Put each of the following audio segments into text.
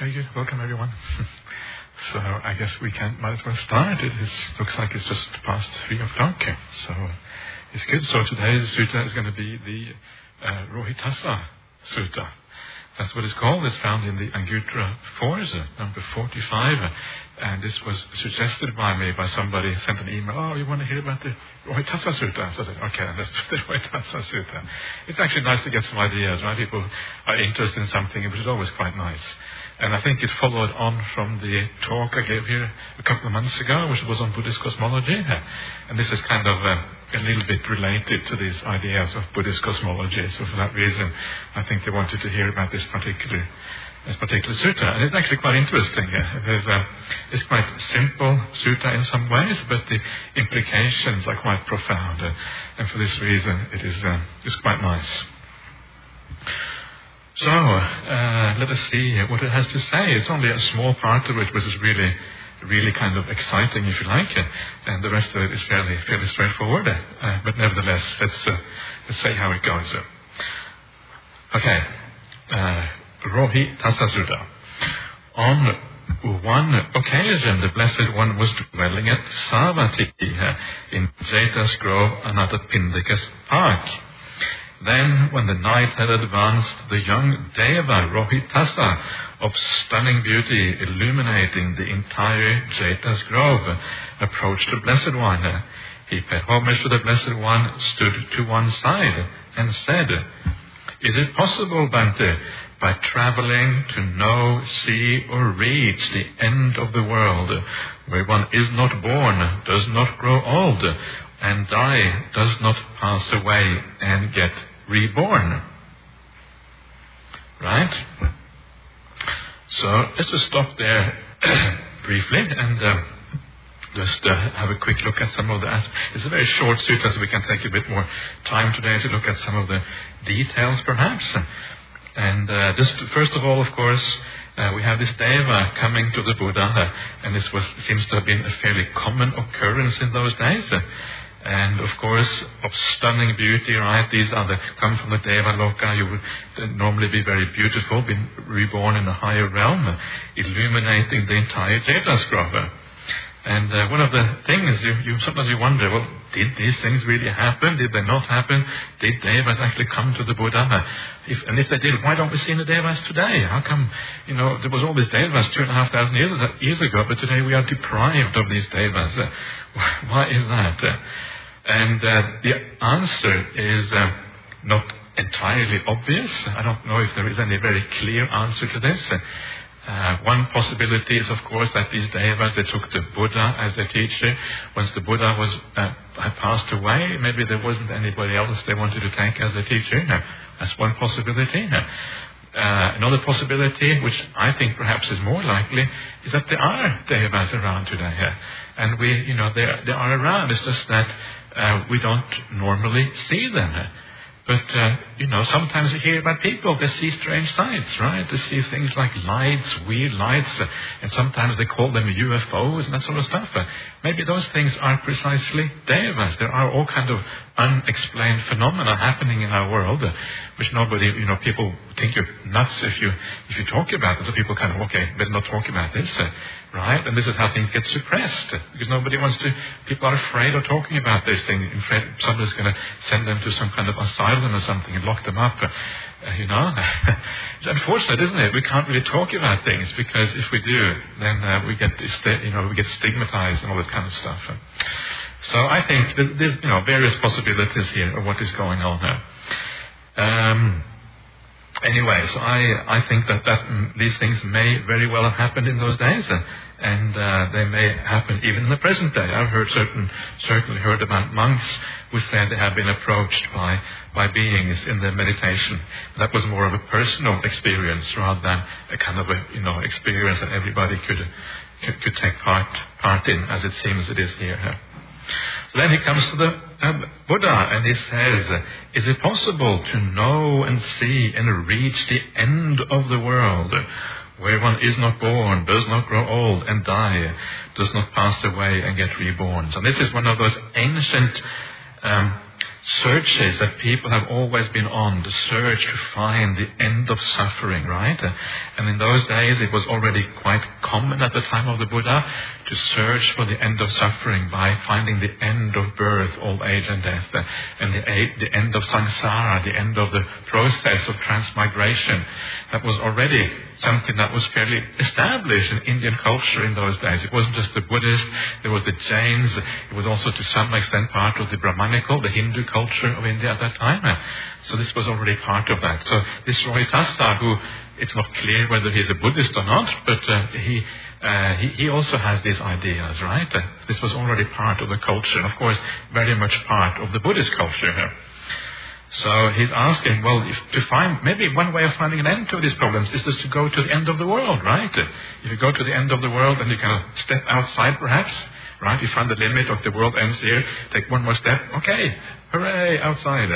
Very good. Welcome, everyone. so I guess we can might as well start. It is, looks like it's just past three o'clock. Eh? So it's good. So today's sutta is going to be the uh, Rohitassa Sutta. That's what it's called. It's found in the Anguttara 4, uh, number 45. Uh, and this was suggested by me by somebody sent an email. Oh, you want to hear about the Rohitassa Sutta? So I said, okay, let's do the Rohitassa Sutta. It's actually nice to get some ideas, right? People are interested in something, which is always quite nice. And I think it followed on from the talk I gave here a couple of months ago, which was on Buddhist cosmology. And this is kind of uh, a little bit related to these ideas of Buddhist cosmology. So for that reason, I think they wanted to hear about this particular this particular sutta. And it's actually quite interesting. It uh, it's quite simple sutta in some ways, but the implications are quite profound. Uh, and for this reason, it is uh, it's quite nice. So, uh, let us see what it has to say. It's only a small part of it which is really, really kind of exciting, if you like, it, and the rest of it is fairly, fairly straightforward. Uh, but nevertheless, let's, uh, let's see how it goes. Okay, uh, Rohitassa Sutta. On one occasion, the Blessed One was dwelling at Savatthi uh, in Jeta's Grove, Anathapindika's Park. Then, when the night had advanced, the young Deva Rohitassa, of stunning beauty, illuminating the entire Jeta's grove, approached the Blessed One. He paid homage to the Blessed One, stood to one side, and said, Is it possible, Bhante, by traveling to know, see, or reach the end of the world, where one is not born, does not grow old, and die, does not pass away and get reborn. Right? So let's just stop there briefly and uh, just uh, have a quick look at some of the aspects. It's a very short sutta, so we can take a bit more time today to look at some of the details, perhaps. And uh, just first of all, of course, uh, we have this deva coming to the Buddha, and this was seems to have been a fairly common occurrence in those days. And of course, of stunning beauty, right? These are the, come from the Deva Loka. You would normally be very beautiful, be reborn in a higher realm, illuminating the entire Jeta's Grove. And uh, one of the things you, you sometimes you wonder, well, did these things really happen? Did they not happen? Did Devas actually come to the Buddha? If, and if they did, why don't we see the Devas today? How come, you know, there was all these Devas two and a half thousand years, years ago, but today we are deprived of these Devas? Uh, why is that? Uh, and uh, the answer is uh, not entirely obvious. I don't know if there is any very clear answer to this. Uh, one possibility is, of course, that these devas they took the Buddha as their teacher. Once the Buddha was uh, passed away, maybe there wasn't anybody else they wanted to take as their teacher. Now, that's one possibility. Now, uh, another possibility, which I think perhaps is more likely, is that there are devas around today. And we, you know, they are around. It's just that uh, we don't normally see them. But, uh, you know, sometimes we hear about people that see strange sights, right? They see things like lights, weird lights, uh, and sometimes they call them UFOs and that sort of stuff. Uh, maybe those things are precisely devas. There are all kind of unexplained phenomena happening in our world, uh, which nobody, you know, people think you're nuts if you, if you talk about it. So people kind of, okay, better not talk about this. Right? And this is how things get suppressed because nobody wants to. People are afraid of talking about this thing. Afraid somebody's going to send them to some kind of asylum or something and lock them up. Uh, you know, it's unfortunate, isn't it? We can't really talk about things because if we do, then uh, we get you know we get stigmatized and all this kind of stuff. So I think there's you know various possibilities here of what is going on here. Um, anyway, so I, I think that, that these things may very well have happened in those days, and, and uh, they may happen even in the present day. I've heard certain, certainly heard about monks who said they have been approached by, by beings in their meditation. That was more of a personal experience rather than a kind of a you know experience that everybody could could, could take part part in, as it seems it is here. So then he comes to the um, Buddha and he says, Is it possible to know and see and reach the end of the world, where one is not born, does not grow old and die, does not pass away and get reborn? So this is one of those ancient um, searches that people have always been on, the search to find the end of suffering, right? And in those days it was already quite common at the time of the Buddha to search for the end of suffering by finding the end of birth, old age and death, and the, the end of samsara, the end of the process of transmigration. That was already something that was fairly established in Indian culture in those days. It wasn't just the Buddhist, there was the Jains, it was also to some extent part of the Brahmanical, the Hindu culture of India at that time. So this was already part of that. So this Rohitassa, who it's not clear whether he's a Buddhist or not, but uh, he, uh, he, he also has these ideas, right? Uh, this was already part of the culture, and of course, very much part of the Buddhist culture here. So he's asking, well, if, to find maybe one way of finding an end to these problems is just to go to the end of the world, right? If you go to the end of the world and you of step outside, perhaps, right? You find the limit of the world ends here. Take one more step. Okay, hooray, outside,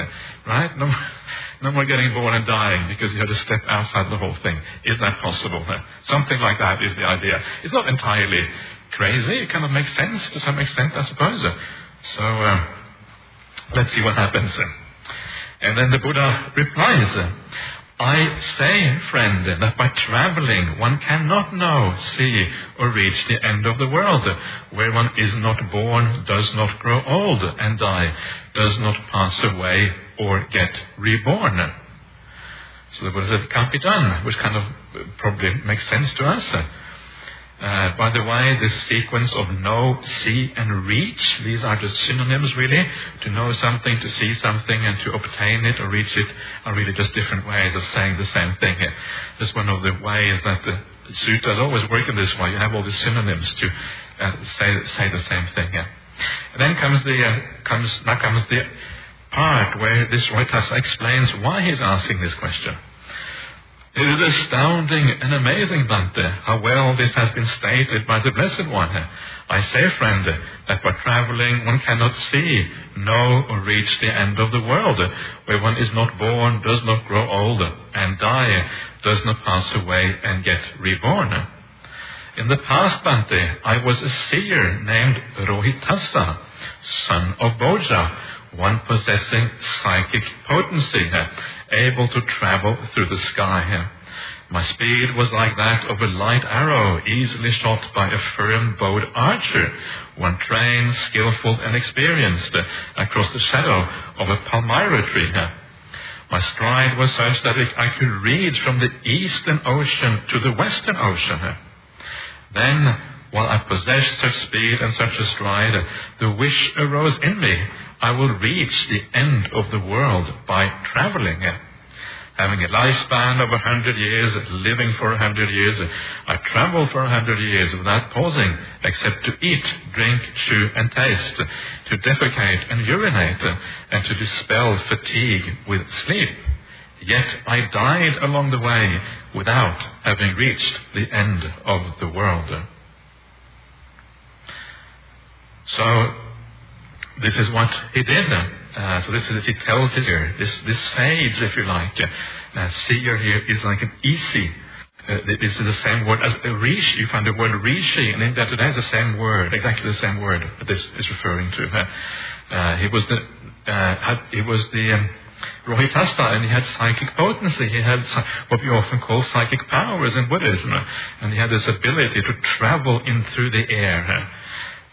right? No, no more getting born and dying because you had to step outside the whole thing. Is that possible? Something like that is the idea. It's not entirely crazy. It kind of makes sense to some extent, I suppose. So uh, let's see what happens. And then the Buddha replies, I say, friend, that by traveling one cannot know, see, or reach the end of the world. Where one is not born, does not grow old and die, does not pass away or get reborn. So the Buddha says, it can't be done, which kind of probably makes sense to us. Uh, by the way, this sequence of know, see, and reach, these are just synonyms really. To know something, to see something, and to obtain it or reach it are really just different ways of saying the same thing here. Just one of the ways that the sutras always work in this way. You have all these synonyms to uh, say, say the same thing. And then comes the, uh, comes, now comes the part where this Rohitassa explains why he's asking this question. It is astounding and amazing, Bhante, how well this has been stated by the Blessed One. I say, friend, that by traveling one cannot see, know, or reach the end of the world, where one is not born, does not grow old, and die, does not pass away and get reborn. In the past, Bhante, I was a seer named Rohitassa, son of Bhoja, one possessing psychic potency able to travel through the sky. My speed was like that of a light arrow, easily shot by a firm-bowed archer, one trained, skillful, and experienced across the shadow of a palmyra tree. My stride was such that I could read from the eastern ocean to the western ocean. Then, while I possessed such speed and such a stride, the wish arose in me I will reach the end of the world by traveling. Eh? Having a lifespan of a hundred years, living for a hundred years, I travel for a hundred years without pausing, except to eat, drink, chew, and taste, to defecate and urinate, and to dispel fatigue with sleep. Yet I died along the way without having reached the end of the world. So this is what he did. Uh, so this is he tells his here. This this sage, if you like, uh, uh, seer here is like an isi. Uh, this is the same word as a rishi. You find the word rishi, and in that today is the same word, exactly the same word that this is referring to. Uh, uh, he was the uh, had, he was the um, Rohitassa, and he had psychic potency. He had what we often call psychic powers in Buddhism, and he had this ability to travel in through the air.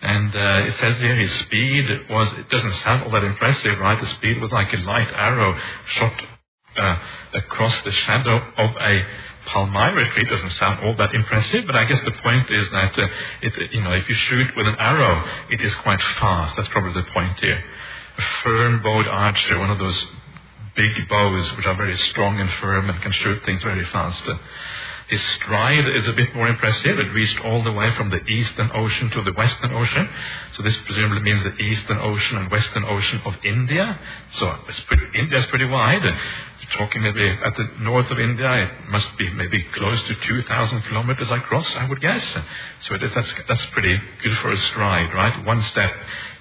And uh, it says here his speed was, it doesn't sound all that impressive, right? The speed was like a light arrow shot uh, across the shadow of a palmyra tree. It doesn't sound all that impressive, but I guess the point is that, uh, it, you know, if you shoot with an arrow, it is quite fast. That's probably the point here. A firm bowed archer, one of those big bows which are very strong and firm and can shoot things very fast. His stride is a bit more impressive. It reached all the way from the Eastern Ocean to the Western Ocean. So this presumably means the Eastern Ocean and Western Ocean of India. So pretty, India is pretty wide. You're talking maybe at the north of India, it must be maybe close to 2,000 kilometers across, I would guess. So it is, that's, that's pretty good for a stride, right? One step,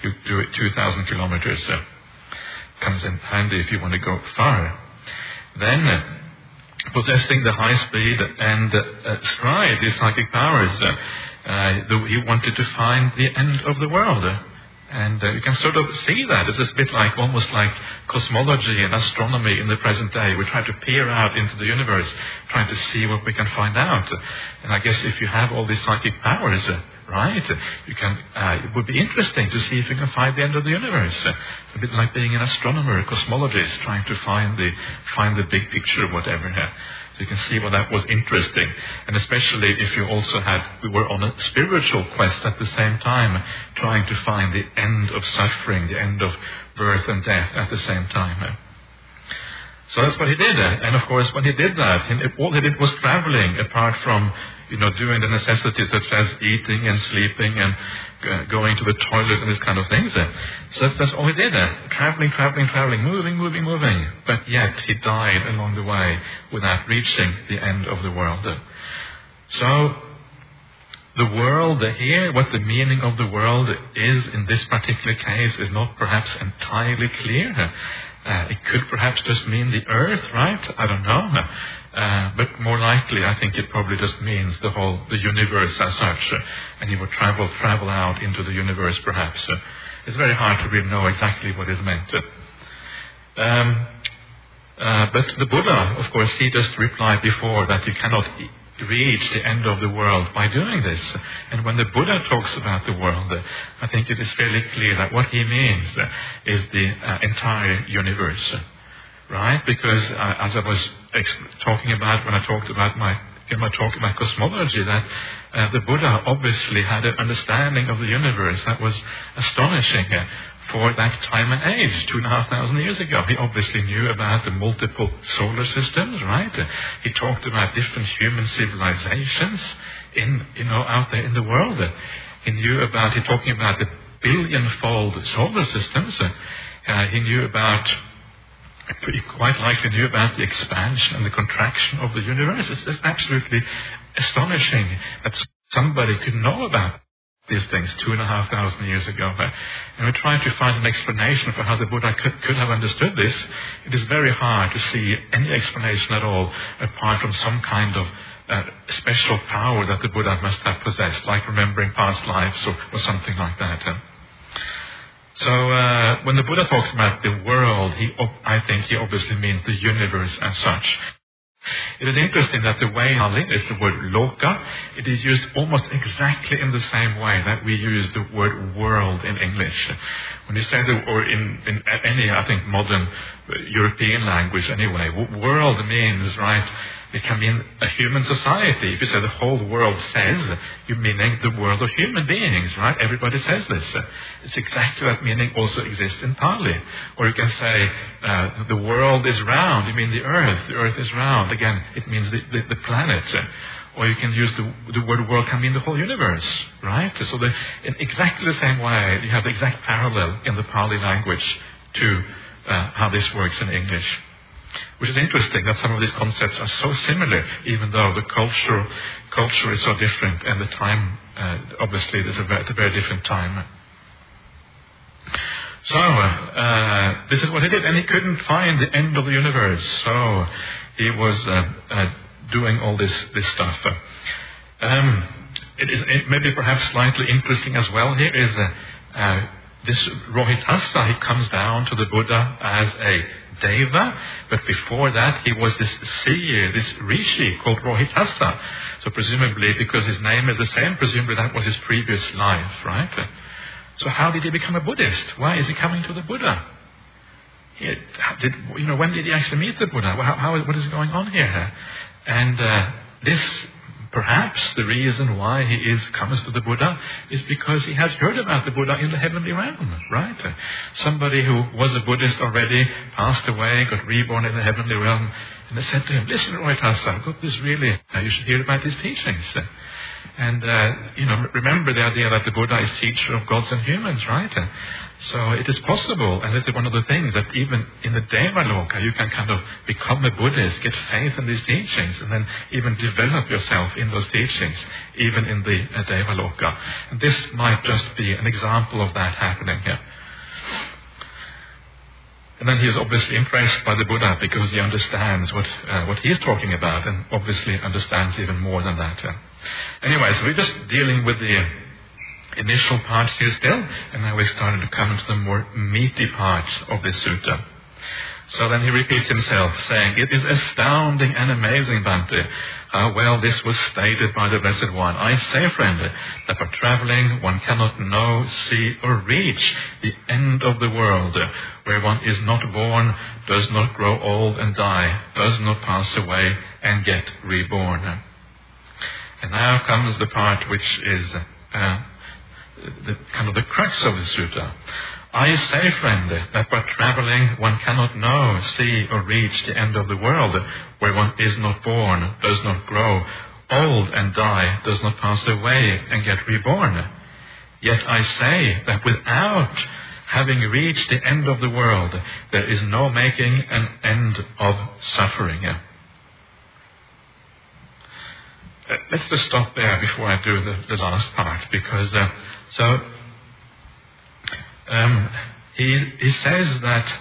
you do it 2,000 kilometers. Uh, comes in handy if you want to go far. Then, uh, possessing the high speed and uh, stride, these psychic powers. Uh, uh, he wanted to find the end of the world. And uh, you can sort of see that. It's a bit like, almost like cosmology and astronomy in the present day. We try to peer out into the universe, trying to see what we can find out. And I guess if you have all these psychic powers, uh, right, you can, uh, it would be interesting to see if you can find the end of the universe. It's a bit like being an astronomer, a cosmologist, trying to find the, find the big picture of whatever. So you can see why that was interesting. And especially if you also had, we were on a spiritual quest at the same time, trying to find the end of suffering, the end of birth and death at the same time. So that's what he did. And of course, when he did that, all he did was traveling, apart from, you know, doing the necessities such as eating and sleeping and uh, going to the toilet and this kind of things. So that's, that's all he did. Traveling, traveling, traveling, moving, moving, moving. But yet he died along the way without reaching the end of the world. So the world here, what the meaning of the world is in this particular case, is not perhaps entirely clear. Uh, it could perhaps just mean the earth, right? I don't know. Uh, but more likely, I think it probably just means the whole, the universe as such. Uh, and he would travel, travel out into the universe perhaps. Uh, it's very hard to really know exactly what is meant. Um, uh, but the Buddha, of course, he just replied before that you cannot reach the end of the world by doing this. And when the Buddha talks about the world, I think it is fairly clear that what he means is the uh, entire universe. Right? Because uh, as I was talking about when I talked about my in my talk about cosmology, that uh, the Buddha obviously had an understanding of the universe that was astonishing for that time and age, two and a half thousand years ago. He obviously knew about the multiple solar systems, right? He talked about different human civilizations in, you know, out there in the world. He knew about, he talking about the billion-fold solar systems. Uh, he knew about, he quite likely knew about the expansion and the contraction of the universe. It's, it's absolutely astonishing that somebody could know about these things two and a half thousand years ago. And we're trying to find an explanation for how the Buddha could, could have understood this. It is very hard to see any explanation at all apart from some kind of uh, special power that the Buddha must have possessed, like remembering past lives or, or something like that. So uh, when the Buddha talks about the world, he, I think he obviously means the universe as such. It is interesting that the way Pali is the word loka, it is used almost exactly in the same way that we use the word world in English. When you say the, or in, in any, I think, modern European language anyway, world means, right, it can mean a human society. If you say the whole world says, you're meaning the world of human beings, right? Everybody says this. It's exactly that meaning also exists in Pali. Or you can say uh, the world is round. You mean the earth. The earth is round. Again, it means the, the, the planet. Or you can use the, the word world can mean the whole universe, right? So the, in exactly the same way, you have the exact parallel in the Pali language to uh, how this works in English. Which is interesting that some of these concepts are so similar, even though the culture, culture is so different and the time, uh, obviously, is a very, a very different time. So, uh, this is what he did, and he couldn't find the end of the universe, so he was uh, uh doing all this, this stuff. Um, it is it maybe perhaps slightly interesting as well here is uh, uh, this Rohitassa, he comes down to the Buddha as a Deva, but before that he was this seer, this rishi called Rohitassa. So presumably, because his name is the same, presumably that was his previous life, right? So how did he become a Buddhist? Why is he coming to the Buddha? He, did, you know, when did he actually meet the Buddha? How, how, what is going on here? And uh, this Perhaps the reason why he is comes to the Buddha is because he has heard about the Buddha in the heavenly realm, right? Somebody who was a Buddhist already, passed away, got reborn in the heavenly realm, and they said to him, listen, Rohitassa, I've got this really, uh, you should hear about these teachings. And, uh, you know, remember the idea that the Buddha is teacher of gods and humans, right? And so it is possible, and this is one of the things that even in the Devaloka, you can kind of become a Buddhist, get faith in these teachings, and then even develop yourself in those teachings, even in the uh, Devaloka. And this might just be an example of that happening here. And then he is obviously impressed by the Buddha because he understands what, uh, what he is talking about and obviously understands even more than that. Anyway, so we're just dealing with the, initial parts here still, and now we're starting to come into the more meaty parts of this sutta. So then he repeats himself, saying, It is astounding and amazing, Bhante, how well this was stated by the Blessed One. I say, friend, that by traveling one cannot know, see, or reach the end of the world, where one is not born, does not grow old and die, does not pass away and get reborn. And now comes the part which is uh, the, kind of the crux of the sutta. I say, friend, that by traveling one cannot know, see, or reach the end of the world, where one is not born, does not grow, old and die, does not pass away and get reborn. Yet I say that without having reached the end of the world, there is no making an end of suffering. Uh, let's just stop there before I do the, the last part, because uh, so um, he, he says that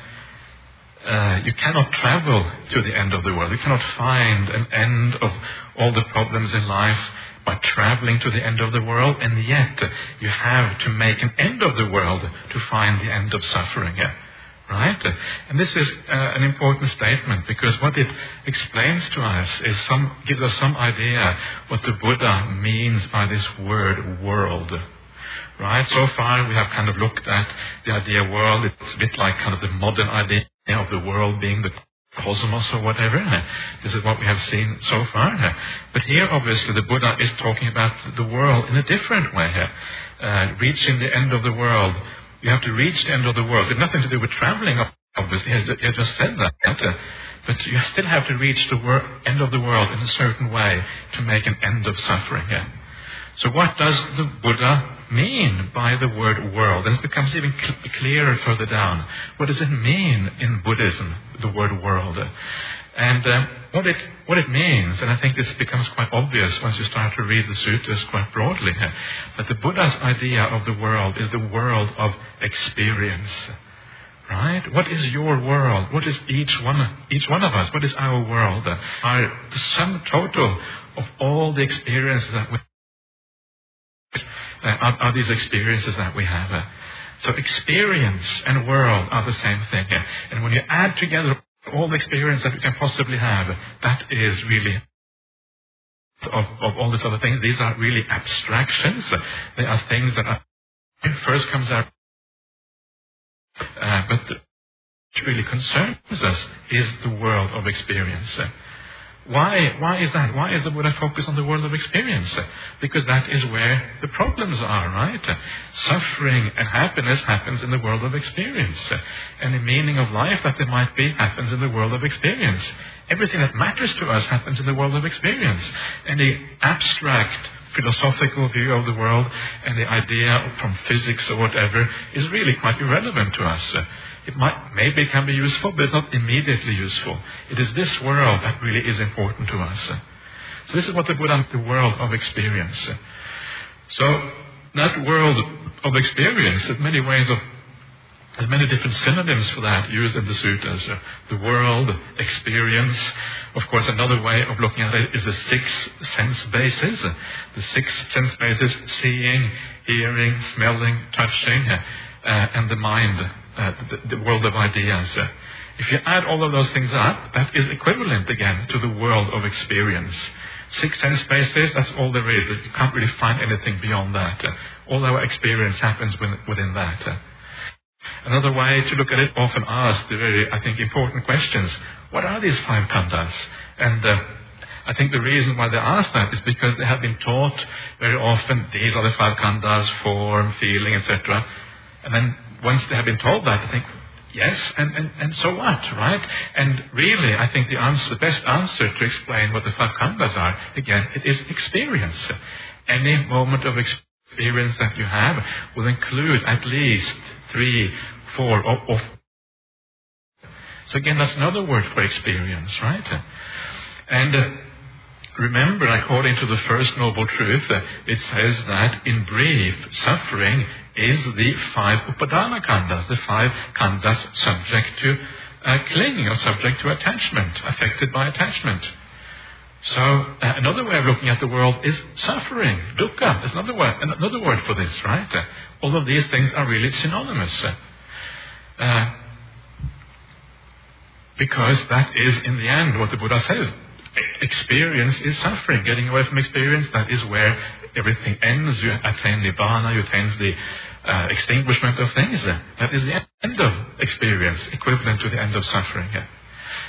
uh, you cannot travel to the end of the world. You cannot find an end of all the problems in life by traveling to the end of the world, and yet you have to make an end of the world to find the end of suffering. Right? And this is uh, an important statement because what it explains to us is some, gives us some idea what the Buddha means by this word world. Right? So far we have kind of looked at the idea world. It's a bit like kind of the modern idea of the world being the cosmos or whatever. This is what we have seen so far. But here, obviously, the Buddha is talking about the world in a different way. Uh, reaching the end of the world. You have to reach the end of the world. It's nothing to do with traveling, obviously. He just said that. Uh, but you still have to reach the wor- end of the world in a certain way to make an end of suffering. So what does the Buddha mean by the word world? And it becomes even cl- clearer further down. What does it mean in Buddhism, the word world? And uh, what, it, what it means, and I think this becomes quite obvious once you start to read the sutras quite broadly, that the Buddha's idea of the world is the world of experience. Right? What is your world? What is each one, each one of us? What is our world? Uh, are the sum total of all the experiences that we uh, are, are, these experiences that we have. So experience and world are the same thing. And when you add together all the experience that we can possibly have, that is really of, of all these other things. These are really abstractions. They are things that are, first comes out. Uh, but what really concerns us is the world of experience. Why, why is that? Why is the Buddha focus on the world of experience? Because that is where the problems are, right? Suffering and happiness happens in the world of experience. Any meaning of life that there might be happens in the world of experience. Everything that matters to us happens in the world of experience. Any abstract philosophical view of the world and the idea from physics or whatever is really quite irrelevant to us. It might, maybe can be useful, but it's not immediately useful. It is this world that really is important to us. So this is what the Buddha, the world of experience. So that world of experience, there's many ways of, there's many different synonyms for that used in the sutras. The world, experience. Of course, another way of looking at it is the six sense bases. The six sense bases, seeing, hearing, smelling, touching, uh, and the mind uh, the, the, world of ideas. Uh, if you add all of those things up, that is equivalent again to the world of experience. Six sense bases, that's all there is. You can't really find anything beyond that. Uh, all our experience happens within, that. Uh, another way to look at it, often asked, the very, I think, important questions. What are these five khandhas? And uh, I think the reason why they ask that is because they have been taught very often these are the five khandhas, form, feeling, etc. And then once they have been told that, they think, yes, and, and, and so what, right? And really, I think the answer, the best answer to explain what the five khandhas are, again, it is experience. Any moment of experience that you have will include at least three, four, or, or so again, that's another word for experience, right? And uh, remember, according to the first noble truth, uh, it says that in brief, suffering is the five upadana khandhas, the five khandhas subject to uh, clinging or subject to attachment, affected by attachment. So uh, another way of looking at the world is suffering, dukkha. There's another word, another word for this, right? Uh, all of these things are really synonymous. Uh, because that is, in the end, what the Buddha says. Experience is suffering. Getting away from experience, that is where everything ends. You attain nibbana, you attain the uh, extinguishment of things. That is the end of experience, equivalent to the end of suffering.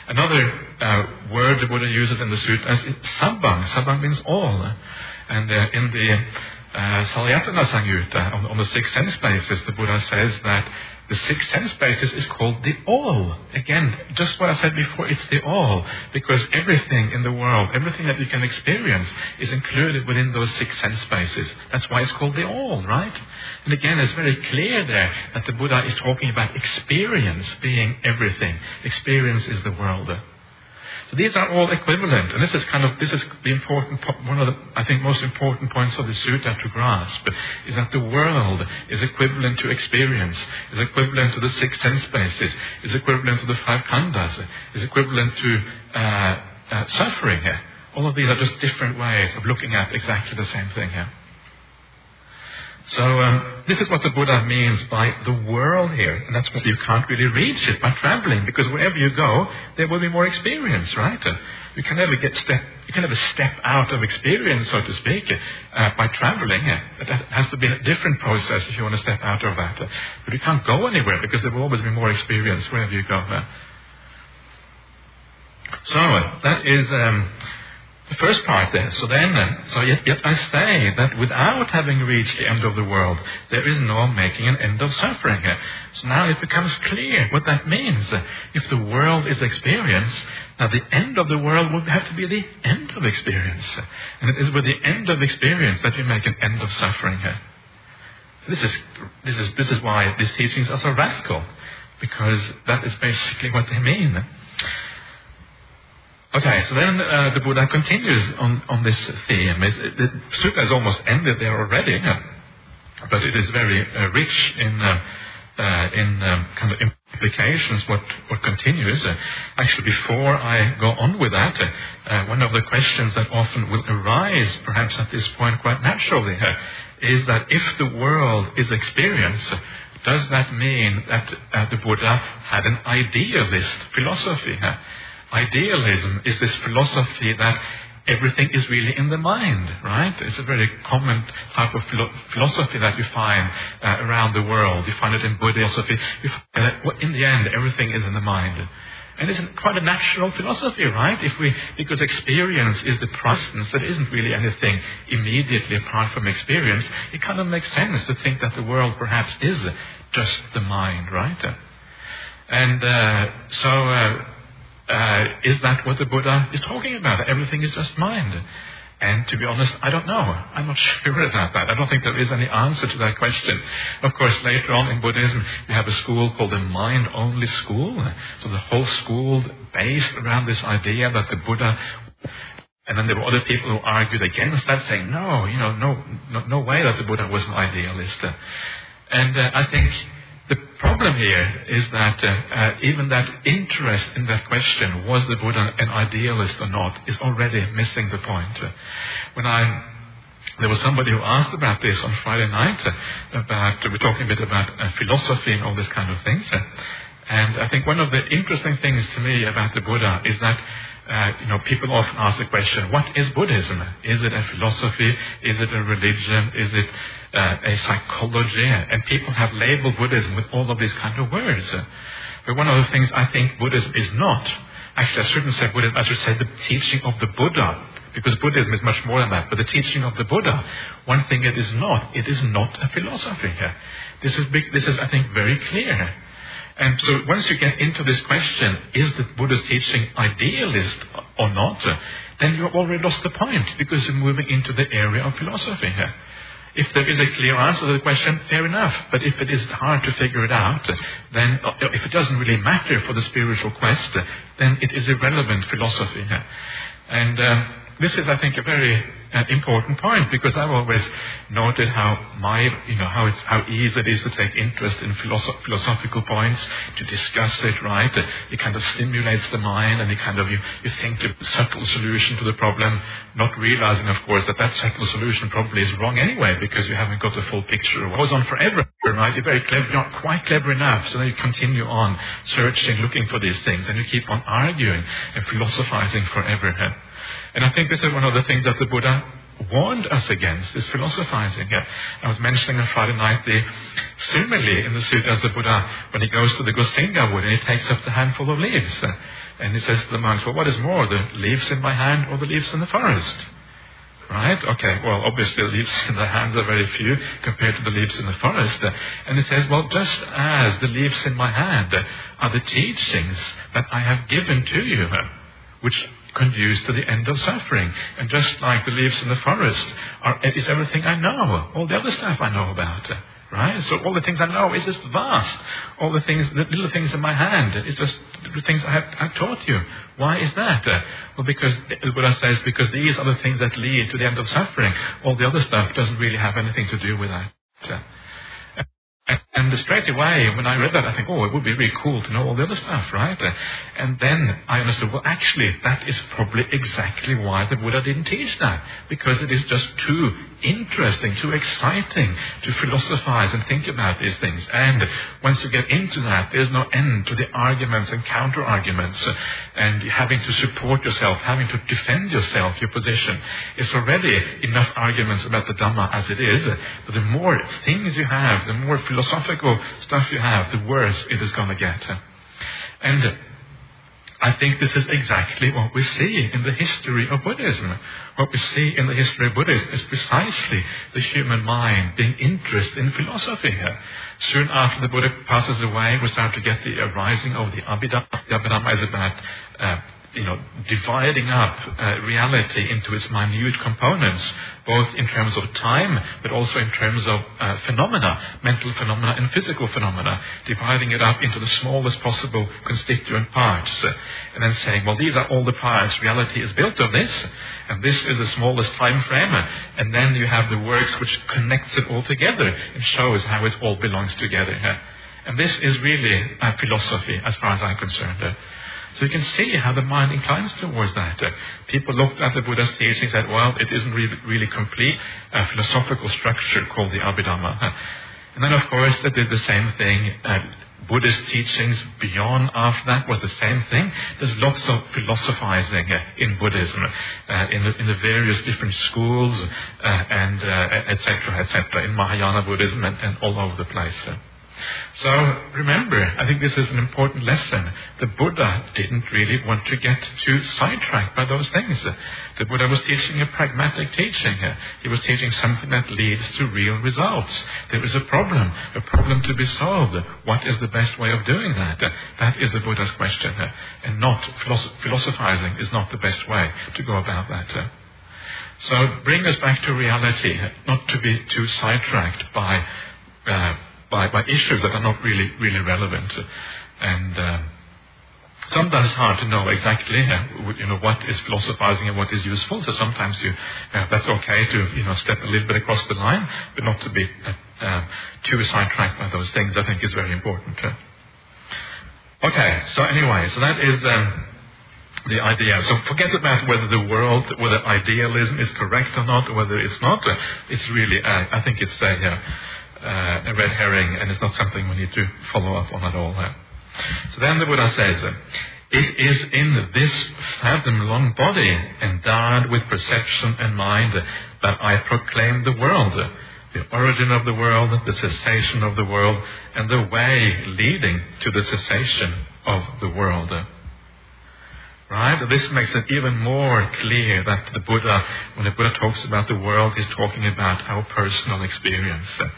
Another uh, word the Buddha uses in the sutta is sabbang. Sabbang means all. And uh, in the uh, Salayatana Samyutta, on, on the six sense basis, the Buddha says that the sixth sense basis is called the all. Again, just what I said before, it's the all. Because everything in the world, everything that you can experience, is included within those six sense bases. That's why it's called the all, right? And again, it's very clear there that the Buddha is talking about experience being everything. Experience is the world. So these are all equivalent, and this is kind of this is the important one of the I think most important points of the sutta to grasp is that the world is equivalent to experience, is equivalent to the six sense bases, is equivalent to the five khandhas, is equivalent to uh, uh, suffering. All of these are just different ways of looking at exactly the same thing here. So um, this is what the Buddha means by the world here, and that's why you can't really reach it by traveling, because wherever you go, there will be more experience, right? Uh, you can never get step, you can never step out of experience, so to speak, uh, by traveling. Uh, that has to be a different process if you want to step out of that. Uh, but you can't go anywhere because there will always be more experience wherever you go. Uh. So uh, that is. Um, the first part there. So then, uh, so yet, yet I say that without having reached the end of the world, there is no making an end of suffering. So now it becomes clear what that means. If the world is experience, now the end of the world would have to be the end of experience. And it is with the end of experience that we make an end of suffering. This is, this is, this is why these teachings are so radical, because that is basically what they mean. Okay, so then uh, the Buddha continues on, on this theme. It, the sutta is almost ended there already, yeah? but it is very uh, rich in uh, uh in um, kind of implications. What what continues? Uh, actually, before I go on with that, uh, one of the questions that often will arise, perhaps at this point, quite naturally, is that if the world is experience, does that mean that the Buddha had an idealist philosophy? Idealism is this philosophy that everything is really in the mind, right? It's a very common type of philo- philosophy that you find uh, around the world. You find it in Buddhism. You find that in the end, everything is in the mind. And it's quite a natural philosophy, right? If we, because experience is the presence, there isn't really anything immediately apart from experience. It kind of makes sense to think that the world perhaps is just the mind, right? And uh, so uh, uh, is that what the Buddha is talking about? Everything is just mind. And to be honest, I don't know. I'm not sure about that. I don't think there is any answer to that question. Of course, later on in Buddhism, you have a school called the mind only school. So the whole school based around this idea that the Buddha and then there were other people who argued against that, saying, no, you know, no, no, no way that the Buddha was an idealist. And uh, I think the problem here is that uh, uh, even that interest in that question, was the Buddha an idealist or not, is already missing the point. Uh, when I there was somebody who asked about this on Friday night, uh, about we're talking a bit about uh, philosophy and all this kind of things. And I think one of the interesting things to me about the Buddha is that uh, you know, people often ask the question, what is Buddhism? Is it a philosophy? Is it a religion? Is it uh, a psychology? And people have labeled Buddhism with all of these kind of words. But one of the things I think Buddhism is not, actually I shouldn't say Buddhism, I should say the teaching of the Buddha, because Buddhism is much more than that. But the teaching of the Buddha, one thing it is not, it is not a philosophy. This is, big, this is I think, very clear. And so once you get into this question, is the Buddha's teaching idealist or not, then you've already lost the point because you're moving into the area of philosophy here. If there is a clear answer to the question, fair enough. But if it is hard to figure it out, then uh, if it doesn't really matter for the spiritual quest, then it is irrelevant philosophy. And uh, this is, I think, a very uh, important point because I've always noted how my, you know, how it's how easy it is to take interest in philosoph- philosophical points, to discuss it, right? It kind of stimulates the mind, and you kind of you, you think a subtle solution to the problem, not realizing, of course, that that subtle solution probably is wrong anyway because you haven't got the full picture. It goes on forever, right? You're very clever, you're not quite clever enough, so then you continue on searching, looking for these things, and you keep on arguing and philosophizing forever. And I think this is one of the things that the Buddha warned us against, is philosophizing. I was mentioning on Friday night the simile in the sutras the Buddha, when he goes to the Gosinga wood and he takes up the handful of leaves. And he says to the monks, well, what is more, the leaves in my hand or the leaves in the forest? Right? Okay, well, obviously the leaves in the hands are very few compared to the leaves in the forest. And he says, well, just as the leaves in my hand are the teachings that I have given to you, which conduce to the end of suffering. And just like the leaves in the forest are, is everything I know, all the other stuff I know about. Right? So all the things I know is just vast. All the things, the little things in my hand, it's just the things I have I've taught you. Why is that? Well, because Buddha says, because these are the things that lead to the end of suffering. All the other stuff doesn't really have anything to do with that. And straight away, when I read that, I think, oh, it would be really cool to know all the other stuff, right? And then I understood, well, actually, that is probably exactly why the Buddha didn't teach that. Because it is just too interesting, too exciting to philosophize and think about these things. And once you get into that, there's no end to the arguments and counter arguments and having to support yourself, having to defend yourself, your position. It's already enough arguments about the Dhamma as it is, but the more things you have, the more philosophical stuff you have, the worse it is going to get. And I think this is exactly what we see in the history of Buddhism. What we see in the history of Buddhism is precisely the human mind being interested in philosophy. here. Soon after the Buddha passes away, we start to get the arising of the Abhidhamma. The Abhidhamma is about uh, you know, dividing up uh, reality into its minute components, both in terms of time, but also in terms of uh, phenomena, mental phenomena and physical phenomena, dividing it up into the smallest possible constituent parts, uh, and then saying, well, these are all the parts. Reality is built of this, and this is the smallest time frame, and then you have the works which connects it all together and shows how it all belongs together. And this is really a philosophy, as far as I'm concerned. So you can see how the mind inclines towards that. Uh, people looked at the Buddha's teachings and said, well, it isn't really, really complete a philosophical structure called the Abhidhamma. And then, of course, they did the same thing. Uh, Buddhist teachings beyond after that was the same thing. There's lots of philosophizing uh, in Buddhism, uh, in, the, in, the, various different schools, uh, and etc., etc., et in Mahayana Buddhism and, and all over the place. So remember, I think this is an important lesson. The Buddha didn't really want to get too sidetracked by those things. The Buddha was teaching a pragmatic teaching. He was teaching something that leads to real results. There is a problem, a problem to be solved. What is the best way of doing that? That is the Buddha's question. And not philosophizing is not the best way to go about that. So bring us back to reality, not to be too sidetracked by uh, by, by issues that are not really, really relevant. And uh, sometimes it's hard to know exactly uh, you know, what is philosophizing and what is useful. So sometimes you, uh, that's okay to you know, step a little bit across the line, but not to be uh, uh too sidetracked by those things, I think is very important. Okay, so anyway, so that is um, the idea. So forget about whether the world, whether idealism is correct or not, whether it's not. Uh, it's really, uh, I think it's uh, uh, a red herring, and it's not something we need to follow up on at all. So then the Buddha says, uh, it is in this fathom-long body, endowed with perception and mind, that I proclaim the world, uh, the origin of the world, the cessation of the world, and the way leading to the cessation of the world. Right? This makes it even more clear that the Buddha, when the Buddha talks about the world, he's talking about our personal experience uh,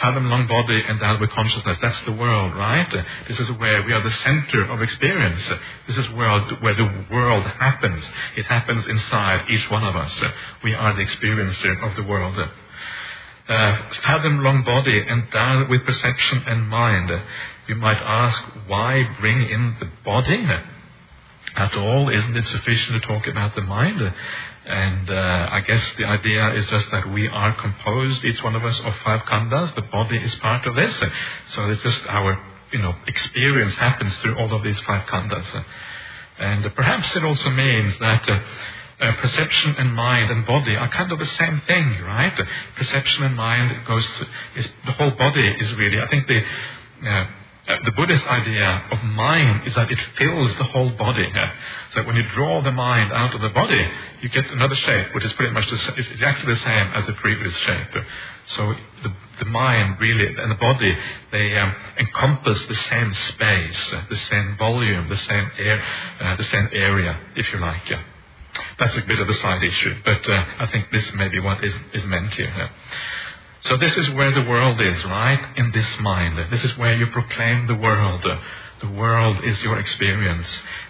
fathom long body and endowed with consciousness. That's the world, right? This is where we are the center of experience. This is where, where the world happens. It happens inside each one of us. We are the experiencer of the world. Uh, fathom long body and endowed with perception and mind. You might ask, why bring in the body? at all? Isn't it sufficient to talk about the mind? And uh, I guess the idea is just that we are composed, each one of us, of five khandhas. The body is part of this. So it's just our, you know, experience happens through all of these five khandhas. And uh, perhaps it also means that uh, uh, perception and mind and body are kind of the same thing, right? Perception and mind goes, to, is, the whole body is really, I think the, uh, the Buddhist idea of mind is that it fills the whole body. Yeah? So when you draw the mind out of the body, you get another shape, which is pretty much the, it's exactly the same as the previous shape. So the, the mind really and the body, they um, encompass the same space, uh, the same volume, the same air, uh, the same area, if you like. Yeah? That's a bit of a side issue, but uh, I think this may be what is, is meant here. Yeah? So this is where the world is, right? In this mind. This is where you proclaim the world. The world is your experience.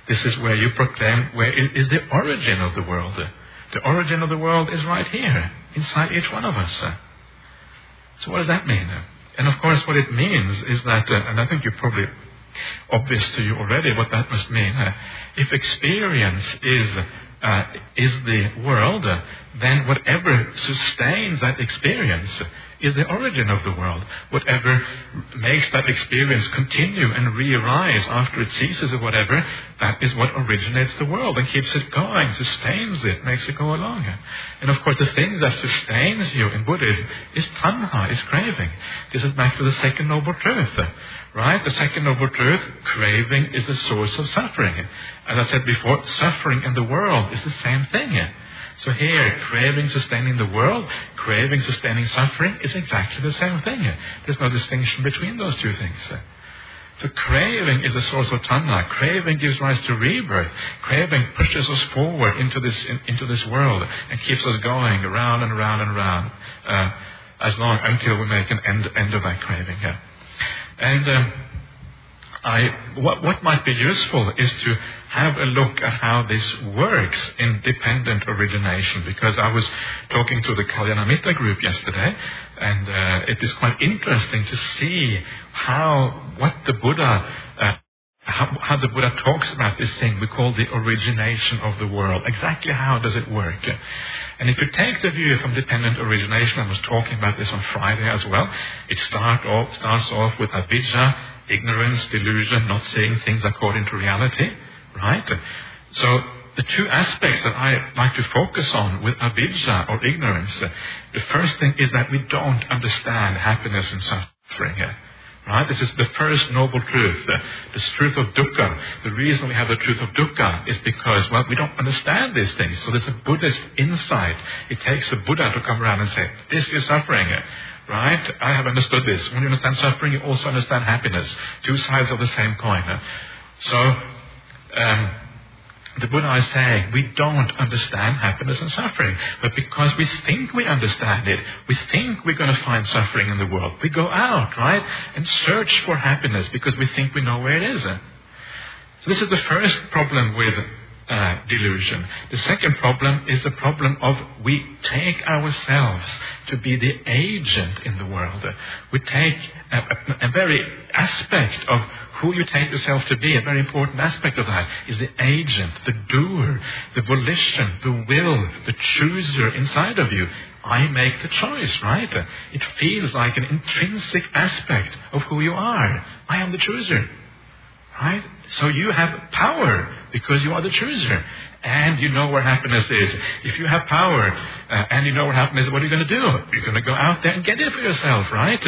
This is where you proclaim where is the origin of the world. The origin of the world is right here, inside each one of us. So what does that mean? And of course, what it means is that, uh, and I think you're probably obvious to you already what that must mean. Uh, if experience is uh, is the world, then whatever sustains that experience is the origin of the world. Whatever makes that experience continue and re-arise after it ceases or whatever, that is what originates the world and keeps it going, sustains it, makes it go along. And of course, the thing that sustains you in Buddhism is tanha, is craving. This is back to the second noble truth. Right? The second noble truth, craving is the source of suffering. As I said before, suffering in the world is the same thing. So here, craving sustaining the world, craving sustaining suffering is exactly the same thing. There's no distinction between those two things. So craving is a source of tanha. Craving gives rise to rebirth. Craving pushes us forward into this in, into this world and keeps us going around and around and around uh, as long until we make an end end of that craving. Yeah. And um, I, what, what might be useful is to have a look at how this works in dependent origination because I was talking to the Kalyanamitta group yesterday and uh, it is quite interesting to see how what the Buddha uh, how, how, the Buddha talks about this thing we call the origination of the world. Exactly how does it work? And if you take the view from dependent origination, I was talking about this on Friday as well, it start off, starts off with avidya, ignorance, delusion, not seeing things according to reality. Right? So the two aspects that I like to focus on with avidya or ignorance, the first thing is that we don't understand happiness and suffering. Right? This is the first noble truth, the, the truth of dukkha. The reason we have the truth of dukkha is because, well, we don't understand these things. So there's a Buddhist insight. It takes a Buddha to come around and say, this is suffering. Right? I have understood this. When you understand suffering, you also understand happiness. Two sides of the same coin. So, um, the Buddha is saying we don't understand happiness and suffering, but because we think we understand it, we think we're going to find suffering in the world. We go out, right, and search for happiness because we think we know where it is. So this is the first problem with uh, delusion. The second problem is the problem of we take ourselves to be the agent in the world. We take a, a, a, very aspect of who you take yourself to be, a very important aspect of that is the agent, the doer, the volition, the will, the chooser inside of you. I make the choice, right? It feels like an intrinsic aspect of who you are. I am the chooser. Right? So you have power because you are the chooser and you know where happiness is. If you have power uh, and you know what happiness is, what are you going to do? You're going to go out there and get it for yourself, right?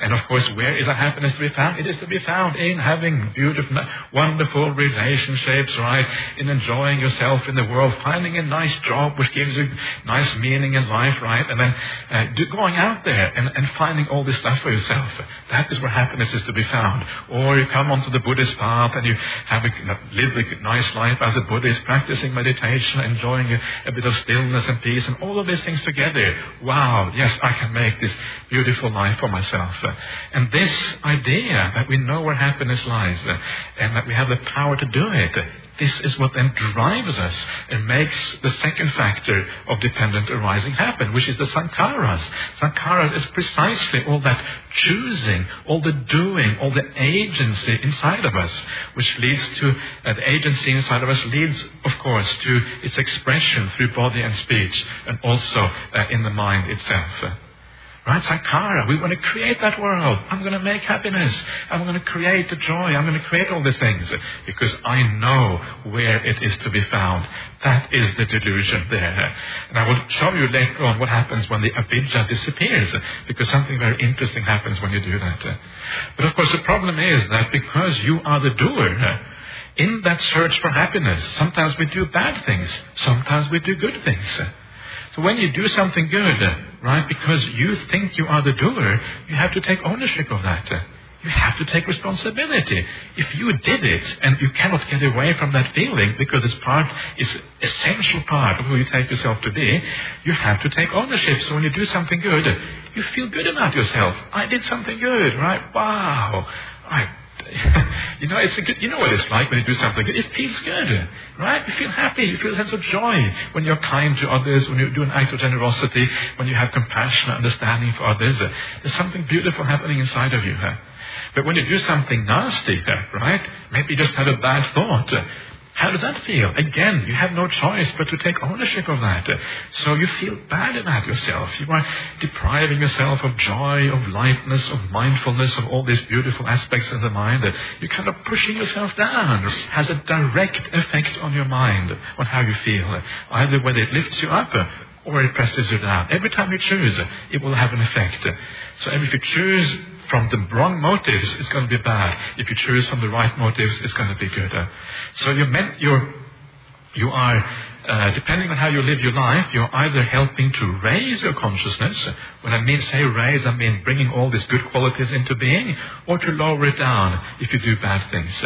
And of course, where is that happiness to be found? It is to be found in having beautiful, wonderful relationships, right? In enjoying yourself in the world, finding a nice job which gives you nice meaning in life, right? And then uh, do, going out there and, and finding all this stuff for yourself. That is where happiness is to be found. Or you come onto the Buddhist path and you have a, live a nice life as a Buddhist, practicing meditation, enjoying a, a bit of stillness and peace, and all of these things together. Wow, yes, I can make this beautiful life for myself. And this idea that we know where happiness lies uh, and that we have the power to do it This is what then drives us and makes the second factor of dependent arising happen, which is the sankharas. Sankharas is precisely all that choosing, all the doing, all the agency inside of us, which leads to, uh, the agency inside of us leads, of course, to its expression through body and speech, and also uh, in the mind itself. Right? Sankhara. We want to create that world. I'm going to make happiness. I'm going to create the joy. I'm going to create all these things because I know where it is to be found. That is the delusion there. And I will show you later on what happens when the avidya disappears because something very interesting happens when you do that. But of course the problem is that because you are the doer, in that search for happiness, sometimes we do bad things, sometimes we do good things. So when you do something good, right, because you think you are the doer, you have to take ownership of that. You have to take responsibility. If you did it and you cannot get away from that feeling because it's part, it's essential part of who you take yourself to be, you have to take ownership. So when you do something good, you feel good about yourself. I did something good, right? Wow. I you know, it's a good, you know what it's like when you do something good. It feels good, right? You feel happy. You feel a sense of joy when you're kind to others, when you do an act of generosity, when you have compassion and understanding for others. There's something beautiful happening inside of you. But when you do something nasty, right? Maybe you just had a bad thought. How does that feel? Again, you have no choice but to take ownership of that. So you feel bad about yourself. You are depriving yourself of joy, of lightness, of mindfulness, of all these beautiful aspects of the mind. You're kind of pushing yourself down. It has a direct effect on your mind, on how you feel. Either whether it lifts you up or it presses you down. Every time you choose, it will have an effect. So if you choose from the wrong motives, it's going to be bad. If you choose from the right motives, it's going to be good. So you're meant, you're, you are, uh, depending on how you live your life, you're either helping to raise your consciousness. When I mean say raise, I mean bringing all these good qualities into being, or to lower it down if you do bad things.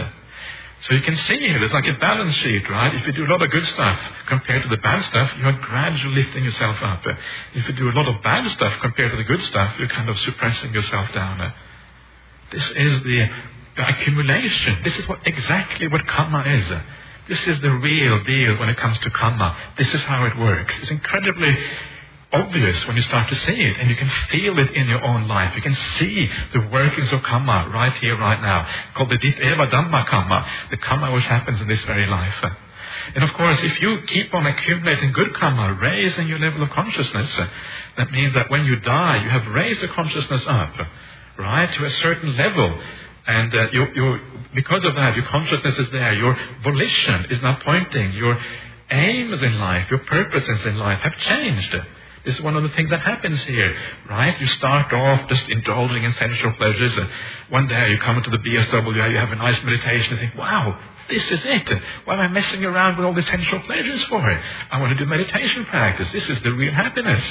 So you can see here, there's like a balance sheet, right? If you do a lot of good stuff compared to the bad stuff, you are gradually lifting yourself up. If you do a lot of bad stuff compared to the good stuff, you're kind of suppressing yourself down. This is the, the accumulation. This is what exactly what karma is. This is the real deal when it comes to karma. This is how it works. It's incredibly obvious when you start to see it, and you can feel it in your own life. You can see the workings of karma right here, right now, called the Dit Eva Dhamma karma, the karma which happens in this very life. And of course, if you keep on accumulating good karma, raising your level of consciousness, that means that when you die, you have raised the consciousness up, right, to a certain level. And uh, you, you, because of that, your consciousness is there. Your volition is now pointing. Your aims in life, your purposes in life have changed. This is one of the things that happens here, right? You start off just indulging in sensual pleasures, and one day you come into the BSW, you have a nice meditation, and think, wow, this is it. Why am I messing around with all the sensual pleasures for? It? I want to do meditation practice. This is the real happiness.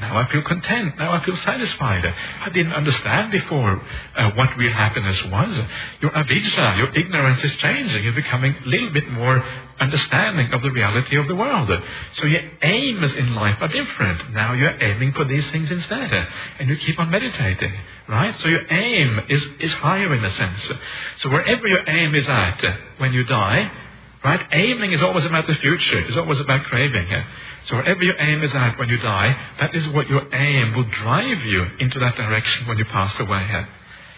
Now I feel content. Now I feel satisfied. I didn't understand before uh, what real happiness was. Your avidya, your ignorance is changing. You're becoming a little bit more understanding of the reality of the world. So your aims in life are different. Now you're aiming for these things instead. And you keep on meditating. Right? So your aim is, is higher in a sense. So wherever your aim is at when you die, right? Aiming is always about the future. It's always about craving. So wherever your aim is at when you die, that is what your aim will drive you into that direction when you pass away.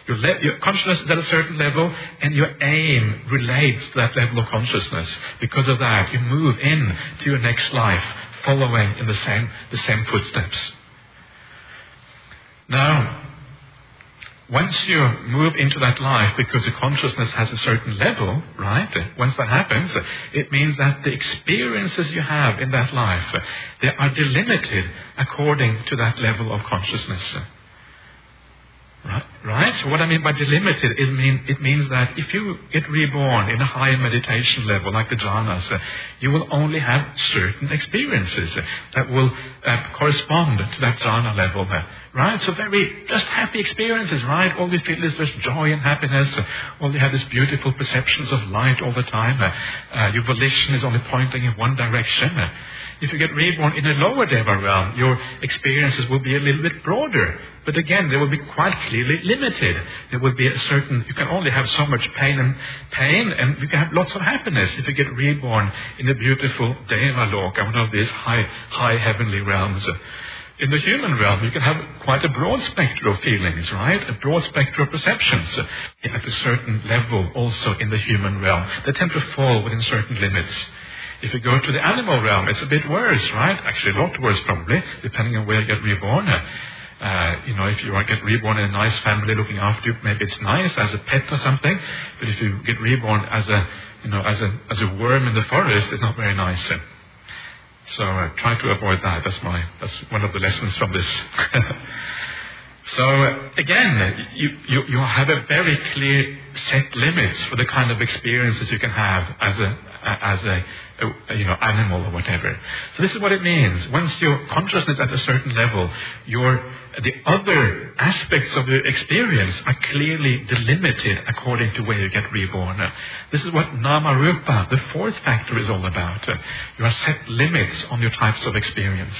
Your, le- your, consciousness is at a certain level, and your aim relates to that level of consciousness. Because of that, you move in to your next life, following in the same the same footsteps. Now, once you move into that life because the consciousness has a certain level, right? Once that happens, it means that the experiences you have in that life, they are delimited according to that level of consciousness. Right? Right? So what I mean by delimited is mean it means that if you get reborn in a higher meditation level like the jhanas, uh, you will only have certain experiences that will uh, correspond to that jhana level. Uh, right? So very just happy experiences, right? All we feel is just joy and happiness. All you have is beautiful perceptions of light all the time. Uh, uh, your volition is only pointing in one direction. If you get reborn in a lower Deva realm, your experiences will be a little bit broader. But again, they will be quite clearly limited. There will be a certain, you can only have so much pain and pain, and you can have lots of happiness if you get reborn in a beautiful Deva Loka, one of these high, high heavenly realms. In the human realm, you can have quite a broad spectrum of feelings, right? A broad spectrum of perceptions at a certain level also in the human realm. They tend to fall within certain limits. If you go to the animal realm, it's a bit worse, right? Actually, a lot worse probably, depending on where you get reborn. Uh, you know, if you get reborn in a nice family looking after you, maybe it's nice as a pet or something. But if you get reborn as a, you know, as a as a worm in the forest, it's not very nice. So uh, try to avoid that. That's my that's one of the lessons from this. so uh, again, you, you you have a very clear set limits for the kind of experiences you can have as a as a, a, you know animal or whatever. So this is what it means. Once your consciousness at a certain level, your the other aspects of the experience are clearly delimited according to where you get reborn. This is what Nama Rupa, the fourth factor, is all about. You are set limits on your types of experience.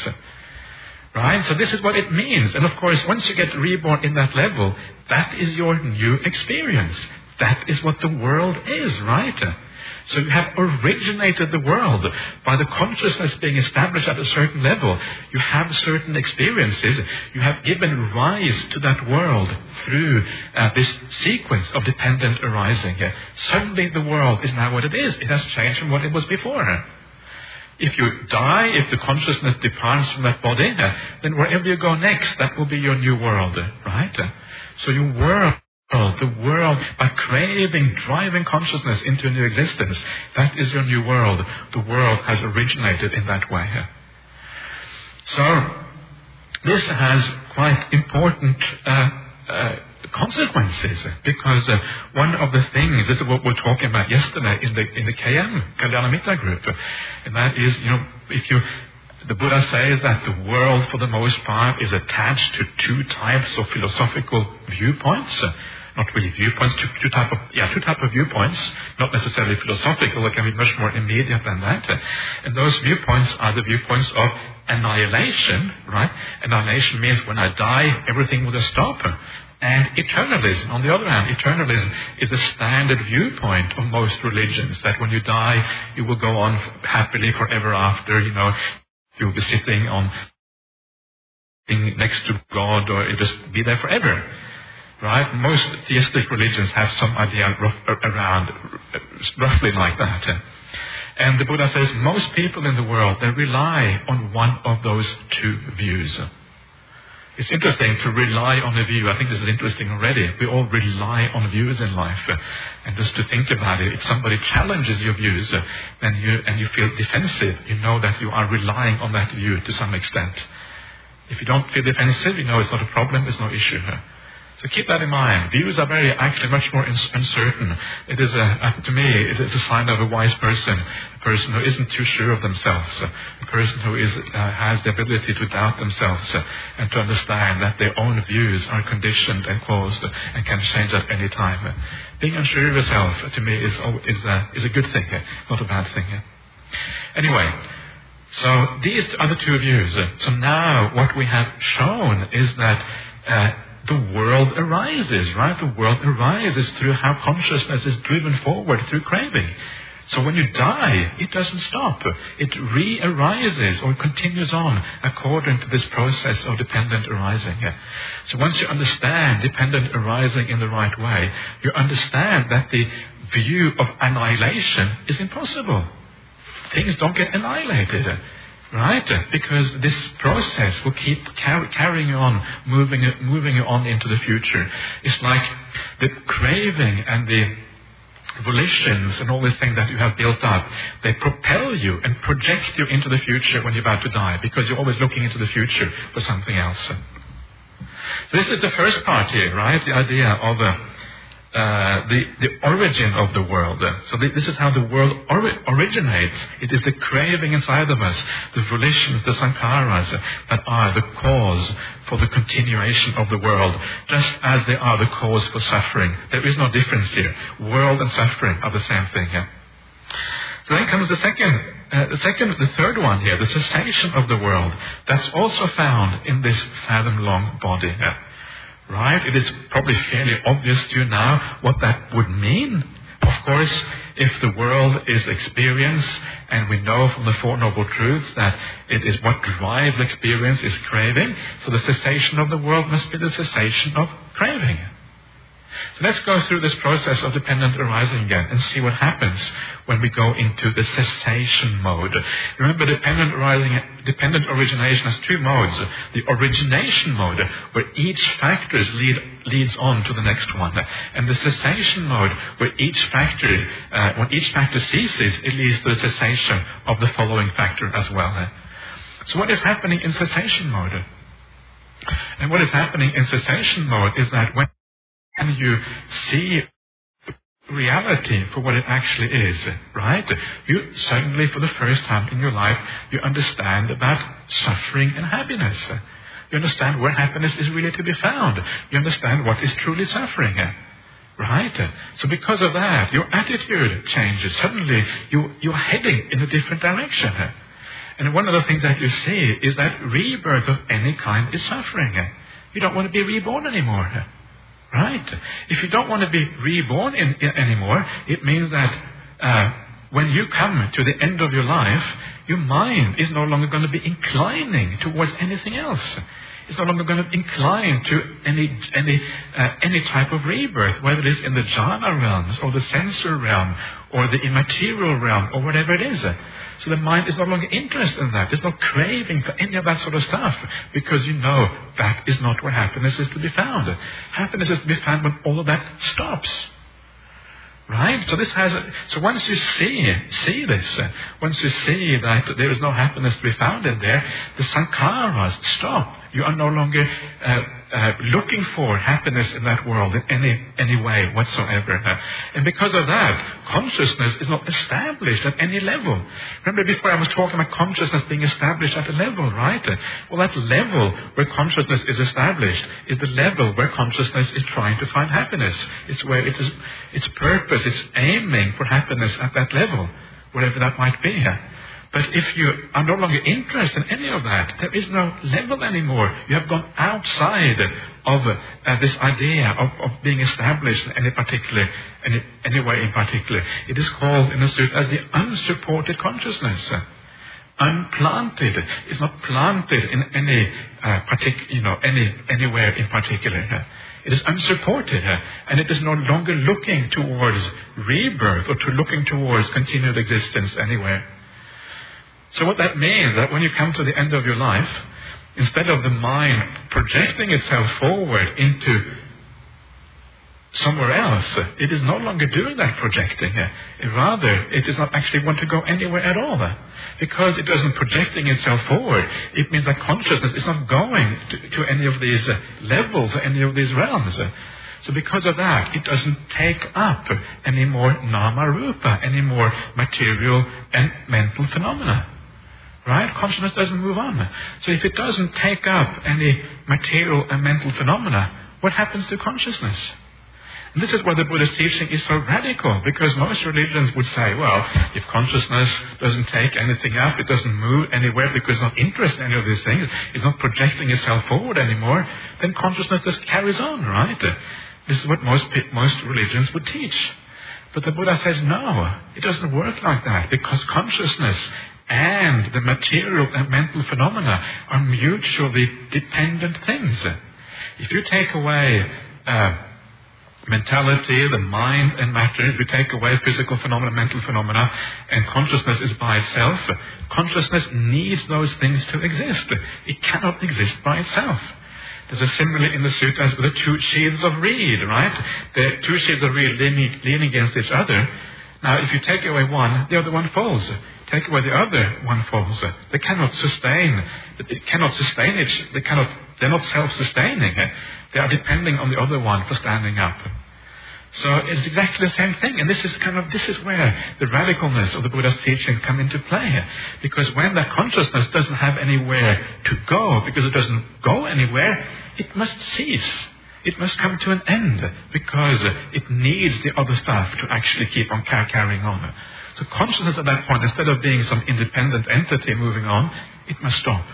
Right? So this is what it means. And of course, once you get reborn in that level, that is your new experience. That is what the world is, right? So you have originated the world by the consciousness being established at a certain level. You have certain experiences. You have given rise to that world through uh, this sequence of dependent arising. Suddenly the world is now what it is. It has changed from what it was before. If you die, if the consciousness departs from that body, then wherever you go next, that will be your new world, right? So your world the world, by craving, driving consciousness into a new existence, that is your new world. The world has originated in that way. So, this has quite important uh, uh, consequences because uh, one of the things, this is what we are talking about yesterday in the, in the KM, Kalyanamitta group, and that is, you know, if you the Buddha says that the world, for the most part, is attached to two types of philosophical viewpoints not really viewpoints, two, two type of yeah, two type of viewpoints, not necessarily philosophical, it can be much more immediate than that. And those viewpoints are the viewpoints of annihilation, right? Annihilation means when I die, everything will stop. And eternalism, on the other hand, eternalism is a standard viewpoint of most religions, that when you die, you will go on happily forever after, you know, you'll be sitting on next to God or just be there forever. Right? Most theistic religions have some idea rough, uh, around uh, roughly like that. And the Buddha says most people in the world, they rely on one of those two views. It's interesting to rely on a view. I think this is interesting already. We all rely on views in life. And just to think about it, if somebody challenges your views uh, then you, and you feel defensive, you know that you are relying on that view to some extent. If you don't feel defensive, you know it's not a problem, it's no issue. So keep that in mind. Views are very, actually much more uncertain. It is a, to me, it is a sign of a wise person, a person who isn't too sure of themselves, a person who is, uh, has the ability to doubt themselves uh, and to understand that their own views are conditioned and caused and can change at any time. Being unsure of yourself, to me, is, is, a, is a good thing, not a bad thing. Anyway, so these are the two views. So now what we have shown is that uh, the world arises, right? The world arises through how consciousness is driven forward through craving. So when you die, it doesn't stop. It re-arises or continues on according to this process of dependent arising. So once you understand dependent arising in the right way, you understand that the view of annihilation is impossible. Things don't get annihilated. Right? Because this process will keep car- carrying you on, moving, moving you on into the future. It's like the craving and the volitions and all these things that you have built up, they propel you and project you into the future when you're about to die because you're always looking into the future for something else. So this is the first part here, right? The idea of uh, uh, the, the origin of the world. So this is how the world ori- originates. It is the craving inside of us, the volitions, the sankharas that are the cause for the continuation of the world, just as they are the cause for suffering. There is no difference here. World and suffering are the same thing here. So then comes the second Uh, the second, the third one here, the cessation of the world, that's also found in this fathom-long body. Right? It is probably fairly obvious to you now what that would mean. Of course, if the world is experience, and we know from the Four Noble Truths that it is what drives experience is craving, so the cessation of the world must be the cessation of craving. So let's go through this process of dependent arising again and see what happens when we go into the cessation mode. Remember, dependent arising, dependent origination has two modes. The origination mode, where each factor lead, leads on to the next one, and the cessation mode, where each factor, uh, when each factor ceases, it leads to the cessation of the following factor as well. So, what is happening in cessation mode? And what is happening in cessation mode is that when and you see reality for what it actually is, right? You suddenly, for the first time in your life, you understand about suffering and happiness. You understand where happiness is really to be found. You understand what is truly suffering. Right? So because of that, your attitude changes. Suddenly, you, you're heading in a different direction. And one of the things that you see is that rebirth of any kind is suffering. You don't want to be reborn anymore. Right? If you don't want to be reborn in, in, anymore, it means that uh, when you come to the end of your life, your mind is no longer going to be inclining towards anything else. It's no longer going to incline to any any uh, any type of rebirth, whether it is in the jhana realms or the sensor realm or the immaterial realm or whatever it is. So the mind is no longer interested in that. There's no craving for any of that sort of stuff because you know that is not where happiness is to be found. Happiness is to be found when all of that stops. Right? So this has a, so once you see see this, uh, once you see that there is no happiness to be found in there, the sankharas stop. You are no longer uh, uh, looking for happiness in that world in any, any way whatsoever. Uh, and because of that, consciousness is not established at any level. Remember before I was talking about consciousness being established at a level, right? Well, that level where consciousness is established is the level where consciousness is trying to find happiness. It's where it is, its purpose, it's aiming for happiness at that level, whatever that might be. But if you are no longer interested in any of that, there is no level anymore. You have gone outside of uh, this idea of, of, being established in any particular, any, any way in particular. It is called in the suttas the unsupported consciousness. Unplanted. It's not planted in any uh, particular, you know, any, anywhere in particular. It is unsupported, and it is no longer looking towards rebirth or to looking towards continued existence anywhere. So what that means is that when you come to the end of your life, instead of the mind projecting itself forward into somewhere else, it is no longer doing that projecting. Rather, it does not actually want to go anywhere at all. Because it doesn't projecting itself forward, it means that consciousness is not going to, to any of these levels or any of these realms. So because of that, it doesn't take up any more nama rupa, any more material and mental phenomena. Right? Consciousness doesn't move on. So if it doesn't take up any material and mental phenomena, what happens to consciousness? And this is why the Buddha's teaching is so radical, because most religions would say, well, if consciousness doesn't take anything up, it doesn't move anywhere because it's not interested in any of these things, it's not projecting itself forward anymore, then consciousness just carries on, right? This is what most, most religions would teach. But the Buddha says, no, it doesn't work like that, because consciousness and the material and mental phenomena are mutually dependent things. If you take away uh, mentality, the mind and matter, if you take away physical phenomena, mental phenomena, and consciousness is by itself, consciousness needs those things to exist. It cannot exist by itself. There's a simile in the sutras with the two sheaths of reed, right? The two sheaths of reed leaning, leaning against each other. Now, if you take away one, the other one falls take away the other one falls. They cannot sustain. It cannot sustain it. They cannot. They're not self-sustaining. They are depending on the other one for standing up. So it's exactly the same thing. And this is kind of this is where the radicalness of the Buddha's teaching come into play. Because when that consciousness doesn't have anywhere to go, because it doesn't go anywhere, it must cease. It must come to an end because it needs the other stuff to actually keep on carrying on. So consciousness at that point, instead of being some independent entity moving on, it must stop.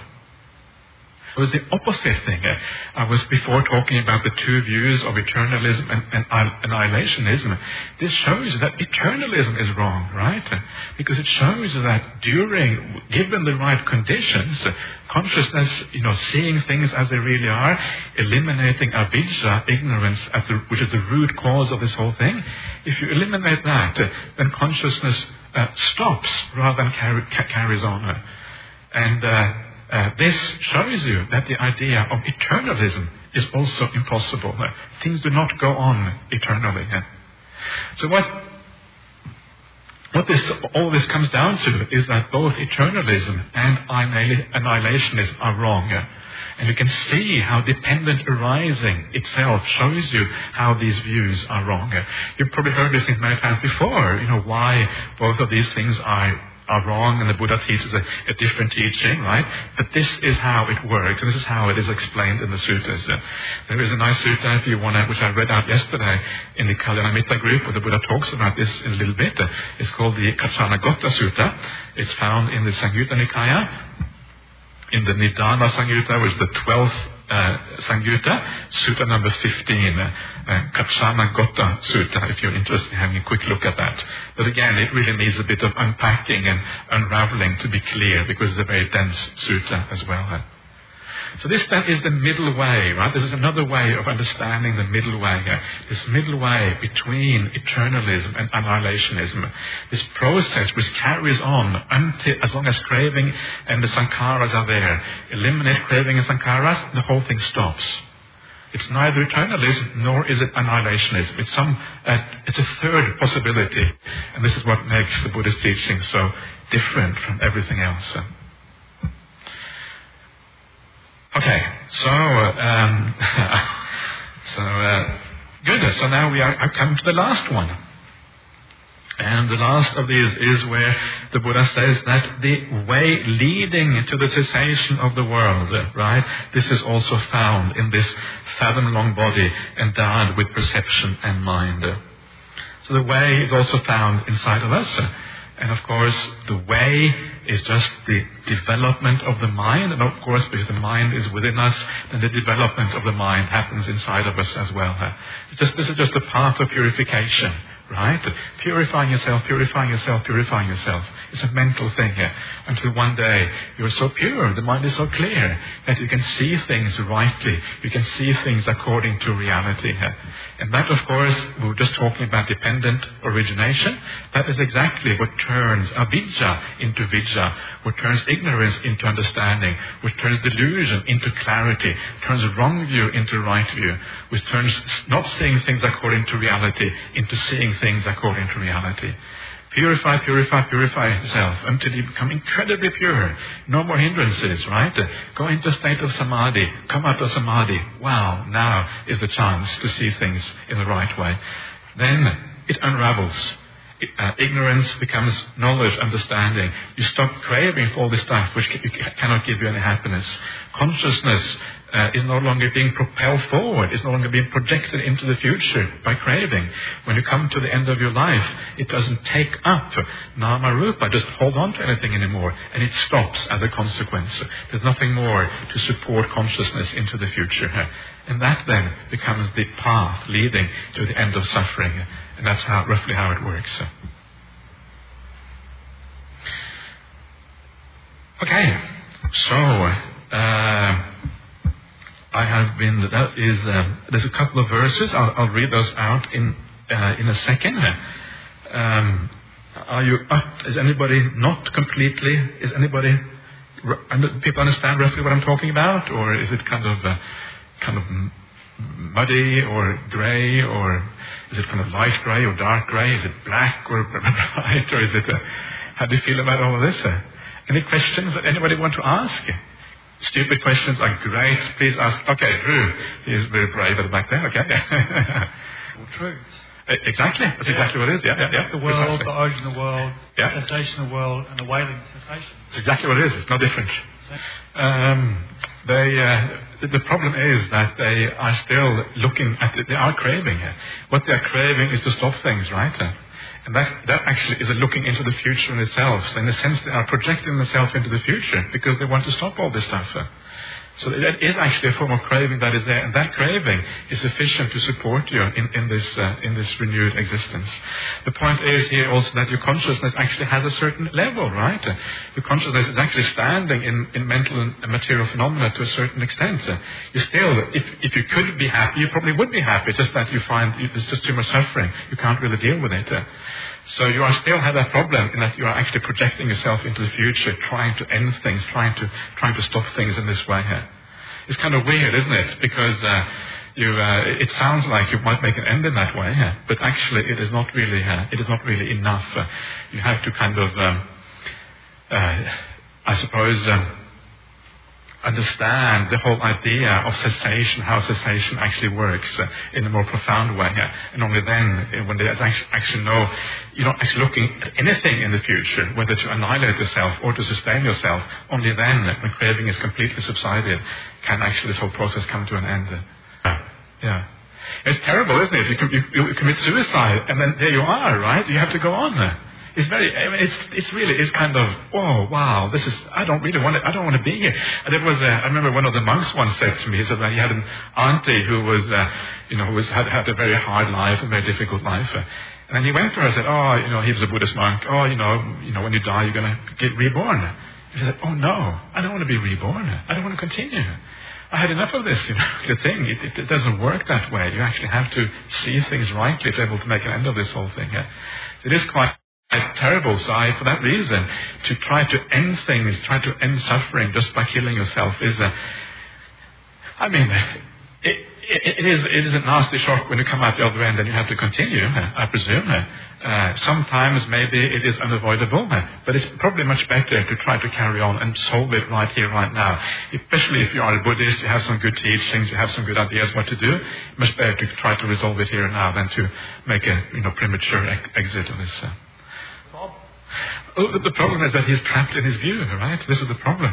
It was the opposite thing. I was before talking about the two views of eternalism and, and annihilationism. This shows that eternalism is wrong, right? Because it shows that during, given the right conditions, consciousness, you know, seeing things as they really are, eliminating avidya, ignorance, the, which is the root cause of this whole thing. If you eliminate that, then consciousness uh, stops rather than carry, ca- carries on. And uh, uh, this shows you that the idea of eternalism is also impossible. Uh, things do not go on eternally. Uh. So what what this, all this comes down to is that both eternalism and annihilationism are wrong. And you can see how dependent arising itself shows you how these views are wrong. You've probably heard this things many times before, you know, why both of these things are are wrong and the Buddha teaches a, a, different teaching, right? But this is how it works, and this is how it is explained in the suttas. Uh, there is a nice sutta, if you want to, which I read out yesterday in the Kalyanamitta group, where the Buddha talks about this in a little bit. Uh, it's called the Kaccanagotta Sutta. It's found in the Samyutta Nikaya, in the Nidana Samyutta, which is the 12th Samyutta, Sutta number 15, uh, Gotta Sutta, if you're interested in having a quick look at that. But again, it really needs a bit of unpacking and unraveling to be clear because it's a very dense sutta as well. So this then is the middle way, right? This is another way of understanding the middle way here. This middle way between eternalism and annihilationism. This process which carries on until, as long as craving and the sankharas are there. Eliminate craving and sankharas, the whole thing stops. It's neither eternalism nor is it annihilationism. It's some, uh, it's a third possibility. And this is what makes the Buddhist teaching so different from everything else. Okay, so um, so uh, good. So now we are I've come to the last one. And the last of these is where the Buddha says that the way leading to the cessation of the world, right? This is also found in this fathom long body endowed with perception and mind. So the way is also found inside of us. And of course, the way is just the development of the mind. And of course, because the mind is within us, then the development of the mind happens inside of us as well. Just, this is just a path of purification right? Purifying yourself, purifying yourself, purifying yourself. It's a mental thing here. Until one day you're so pure, the mind is so clear that you can see things rightly. You can see things according to reality here. And that, of course, we were just talking about dependent origination. That is exactly what turns avidya into vidya, what turns ignorance into understanding, which turns delusion into clarity, turns wrong view into right view, which turns not seeing things according to reality into seeing things according to reality. Purify, purify, purify yourself until you become incredibly pure. No more hindrances, right? Go into a state of samadhi. Come out of samadhi. Wow, now is the chance to see things in the right way. Then it unravels. Uh, ignorance becomes knowledge, understanding. You stop craving for all this stuff which cannot give you any happiness. Consciousness uh, is no longer being propelled forward, is no longer being projected into the future by craving. When you come to the end of your life, it doesn't take up nama rupa, just hold on to anything anymore, and it stops as a consequence. There's nothing more to support consciousness into the future. And that then becomes the path leading to the end of suffering. And that's how, roughly how it works. Okay, so uh, have been, that is, uh, there's a couple of verses, I'll, I'll read those out in, uh, in a second. Um, are you up? Is anybody not completely? Is anybody, people understand roughly what I'm talking about? Or is it kind of, uh, kind of muddy or grey or is it kind of light grey or dark grey? Is it black or white or is it, uh, how do you feel about all of this? Uh, any questions that anybody want to ask? Stupid questions are great. Please ask. Okay, Drew. He's very brave at the back there. Okay. truth. Exactly. That's yeah. exactly what it is. Yeah, yeah, yeah. The world, Precisely. the origin of the world, yeah. the cessation of the world, and the wailing cessation. It's exactly what it is. It's no different. Um, they, uh, the problem is that they are still looking at it. They are craving. it. What they are craving is to stop things, right? And that, that actually is a looking into the future in itself. So in a sense, they are projecting themselves into the future because they want to stop all this stuff. So that is actually a form of craving that is there, and that craving is sufficient to support you in, in, this, uh, in this renewed existence. The point is here also that your consciousness actually has a certain level, right? Your consciousness is actually standing in, in mental and material phenomena to a certain extent. You still, if, if you could be happy, you probably would be happy, It's just that you find there's just too much suffering. You can't really deal with it. So you are still have that problem in that you are actually projecting yourself into the future, trying to end things, trying to trying to stop things in this way here. It's kind of weird, isn't it? Because uh, you, uh, it sounds like you might make an end in that way, yeah? but actually it is not really, uh, it is not really enough. You have to kind of, um, uh, I suppose, um, understand the whole idea of cessation, how cessation actually works uh, in a more profound way. Uh, and only then, uh, when they actually, actually know you're not actually looking at anything in the future, whether to annihilate yourself or to sustain yourself, only then, when craving is completely subsided, can actually this whole process come to an end. Uh, yeah. It's terrible, isn't it? You, you, you, commit suicide, and then there you are, right? You have to go on. It's very, it's, it's really, it's kind of, oh, wow, this is, I don't really want to, I don't want to be here. And it was, uh, I remember one of the monks once said to me, he said that he had an auntie who was, uh, you know, who was, had, had a very hard life, a very difficult life. And then he went to her and said, oh, you know, he was a Buddhist monk. Oh, you know, you know, when you die, you're going to get reborn. He said, oh, no, I don't want to be reborn. I don't want to continue. I had enough of this, you know, the thing. It, it, it, doesn't work that way. You actually have to see things rightly to be able to make an end of this whole thing. It is quite terrible. So I, for that reason, to try to end things, try to end suffering just by killing yourself is a, I mean, it, it, it is it is a nasty shock when you come out the other end and you have to continue, I presume. Uh, sometimes maybe it is unavoidable, but it's probably much better to try to carry on and solve it right here, right now. Especially if you are a Buddhist, you have some good teachings, you have some good ideas what to do. Much better to try to resolve it here and now than to make a you know premature ex- exit of this. Uh, Oh, the problem is that he's trapped in his view, right? This is the problem.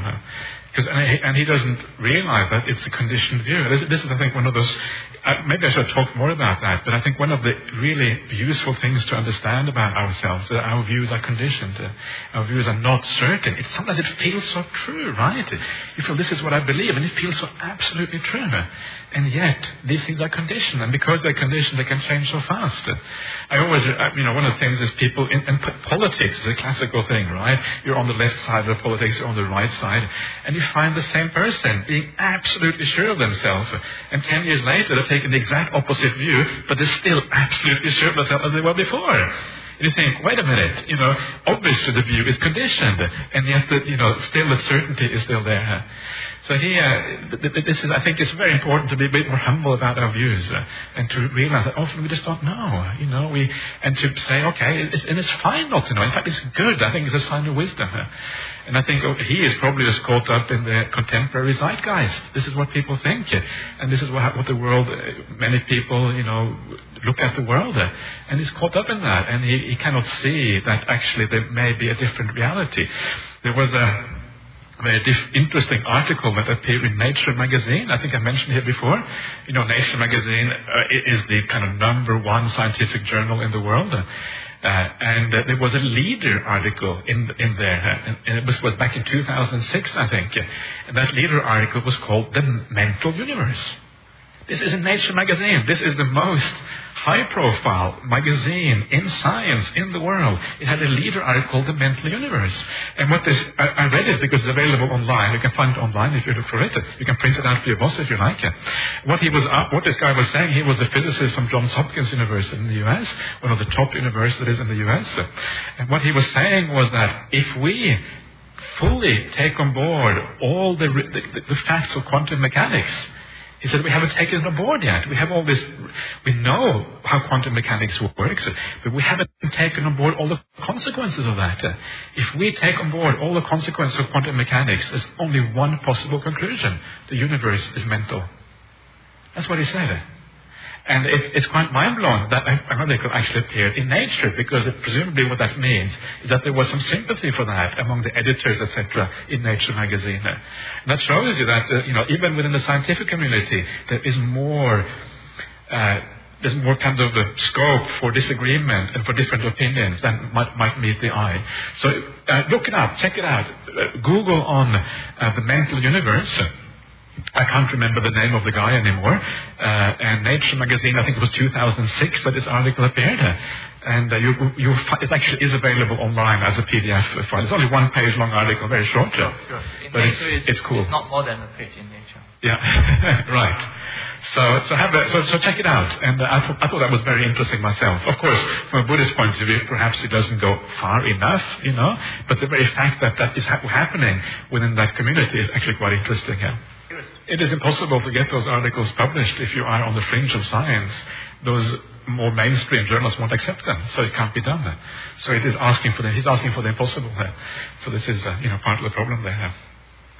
Because, and, he doesn't realize that it's a conditioned view. This, this is, I think, one of those uh, maybe I should talk more about that, but I think one of the really useful things to understand about ourselves, is that our views are conditioned, uh, our views are not certain. It, sometimes it feels so true, right? You feel this is what I believe, and it feels so absolutely true. And yet, these things are conditioned, and because they're conditioned, they can change so fast. I always, uh, you know, one of the things is people in, in politics is a classical thing, right? You're on the left side of politics, you're on the right side, and you find the same person being absolutely sure of themselves, and ten years later, they taken the exact opposite view, but they're still absolutely sure of themselves as they were before. And you think, wait a minute, you know, obviously the view is conditioned, and yet the, you know, still the certainty is still there. So here, this is, I think it's very important to be a bit more humble about our views uh, and to realize that often we just don't know, you know, we, and to say, okay, it's, and it's fine not to know. In fact, it's good. I think it's a sign of wisdom. Uh, and I think oh, he is probably just caught up in the contemporary zeitgeist. This is what people think. Uh, and this is what, what the world, uh, many people, you know, look at the world. Uh, and he's caught up in that. And he, he cannot see that actually there may be a different reality. There was a, very interesting article that appeared in Nature magazine. I think I mentioned here before. You know, Nature magazine uh, is the kind of number one scientific journal in the world. Uh, and uh, there was a leader article in in there, and, and it was, was back in 2006, I think. And that leader article was called "The Mental Universe." This is in Nature magazine. This is the most high profile magazine in science in the world. It had a leader article called The Mental Universe. And what this, I, I, read it because it's available online. You can find it online if you look for it. You can print it out for your boss if you like it. What he was, uh, what this guy was saying, he was a physicist from Johns Hopkins University in the US, one of the top universities in the US. And what he was saying was that if we fully take on board all the, the, the facts of quantum mechanics, he said, we haven't taken it on board yet. We have all this, we know how quantum mechanics works, but we haven't taken on board all the consequences of that. If we take on board all the consequences of quantum mechanics, there's only one possible conclusion. The universe is mental. That's what he said. And it, it's quite mind-blowing that an article actually appeared in Nature, because it, presumably what that means is that there was some sympathy for that among the editors, etc., in Nature magazine. And that shows you that, uh, you know, even within the scientific community, there is more uh, there's more kind of scope for disagreement and for different opinions than might, might meet the eye. So uh, look it up, check it out. Uh, Google on uh, the mental universe. I can't remember the name of the guy anymore. Uh, and Nature magazine, I think it was 2006 that this article appeared. And uh, you, you, it actually is available online as a PDF file. It's only one page long article, very short. Sure, sure. In but Nature, it's, it's, cool. It's not more than a page in Nature. Yeah, right. So, so, have a, so, so check it out. And uh, I, th- I thought that was very interesting myself. Of course, from a Buddhist point of view, perhaps it doesn't go far enough, you know, but the very fact that that is ha- happening within that community is actually quite interesting. Yeah. It is impossible to get those articles published if you are on the fringe of science. Those more mainstream journals won't accept them, so it can't be done. So it is asking for the, he's asking for the impossible there. So this is, uh, you know, part of the problem they have.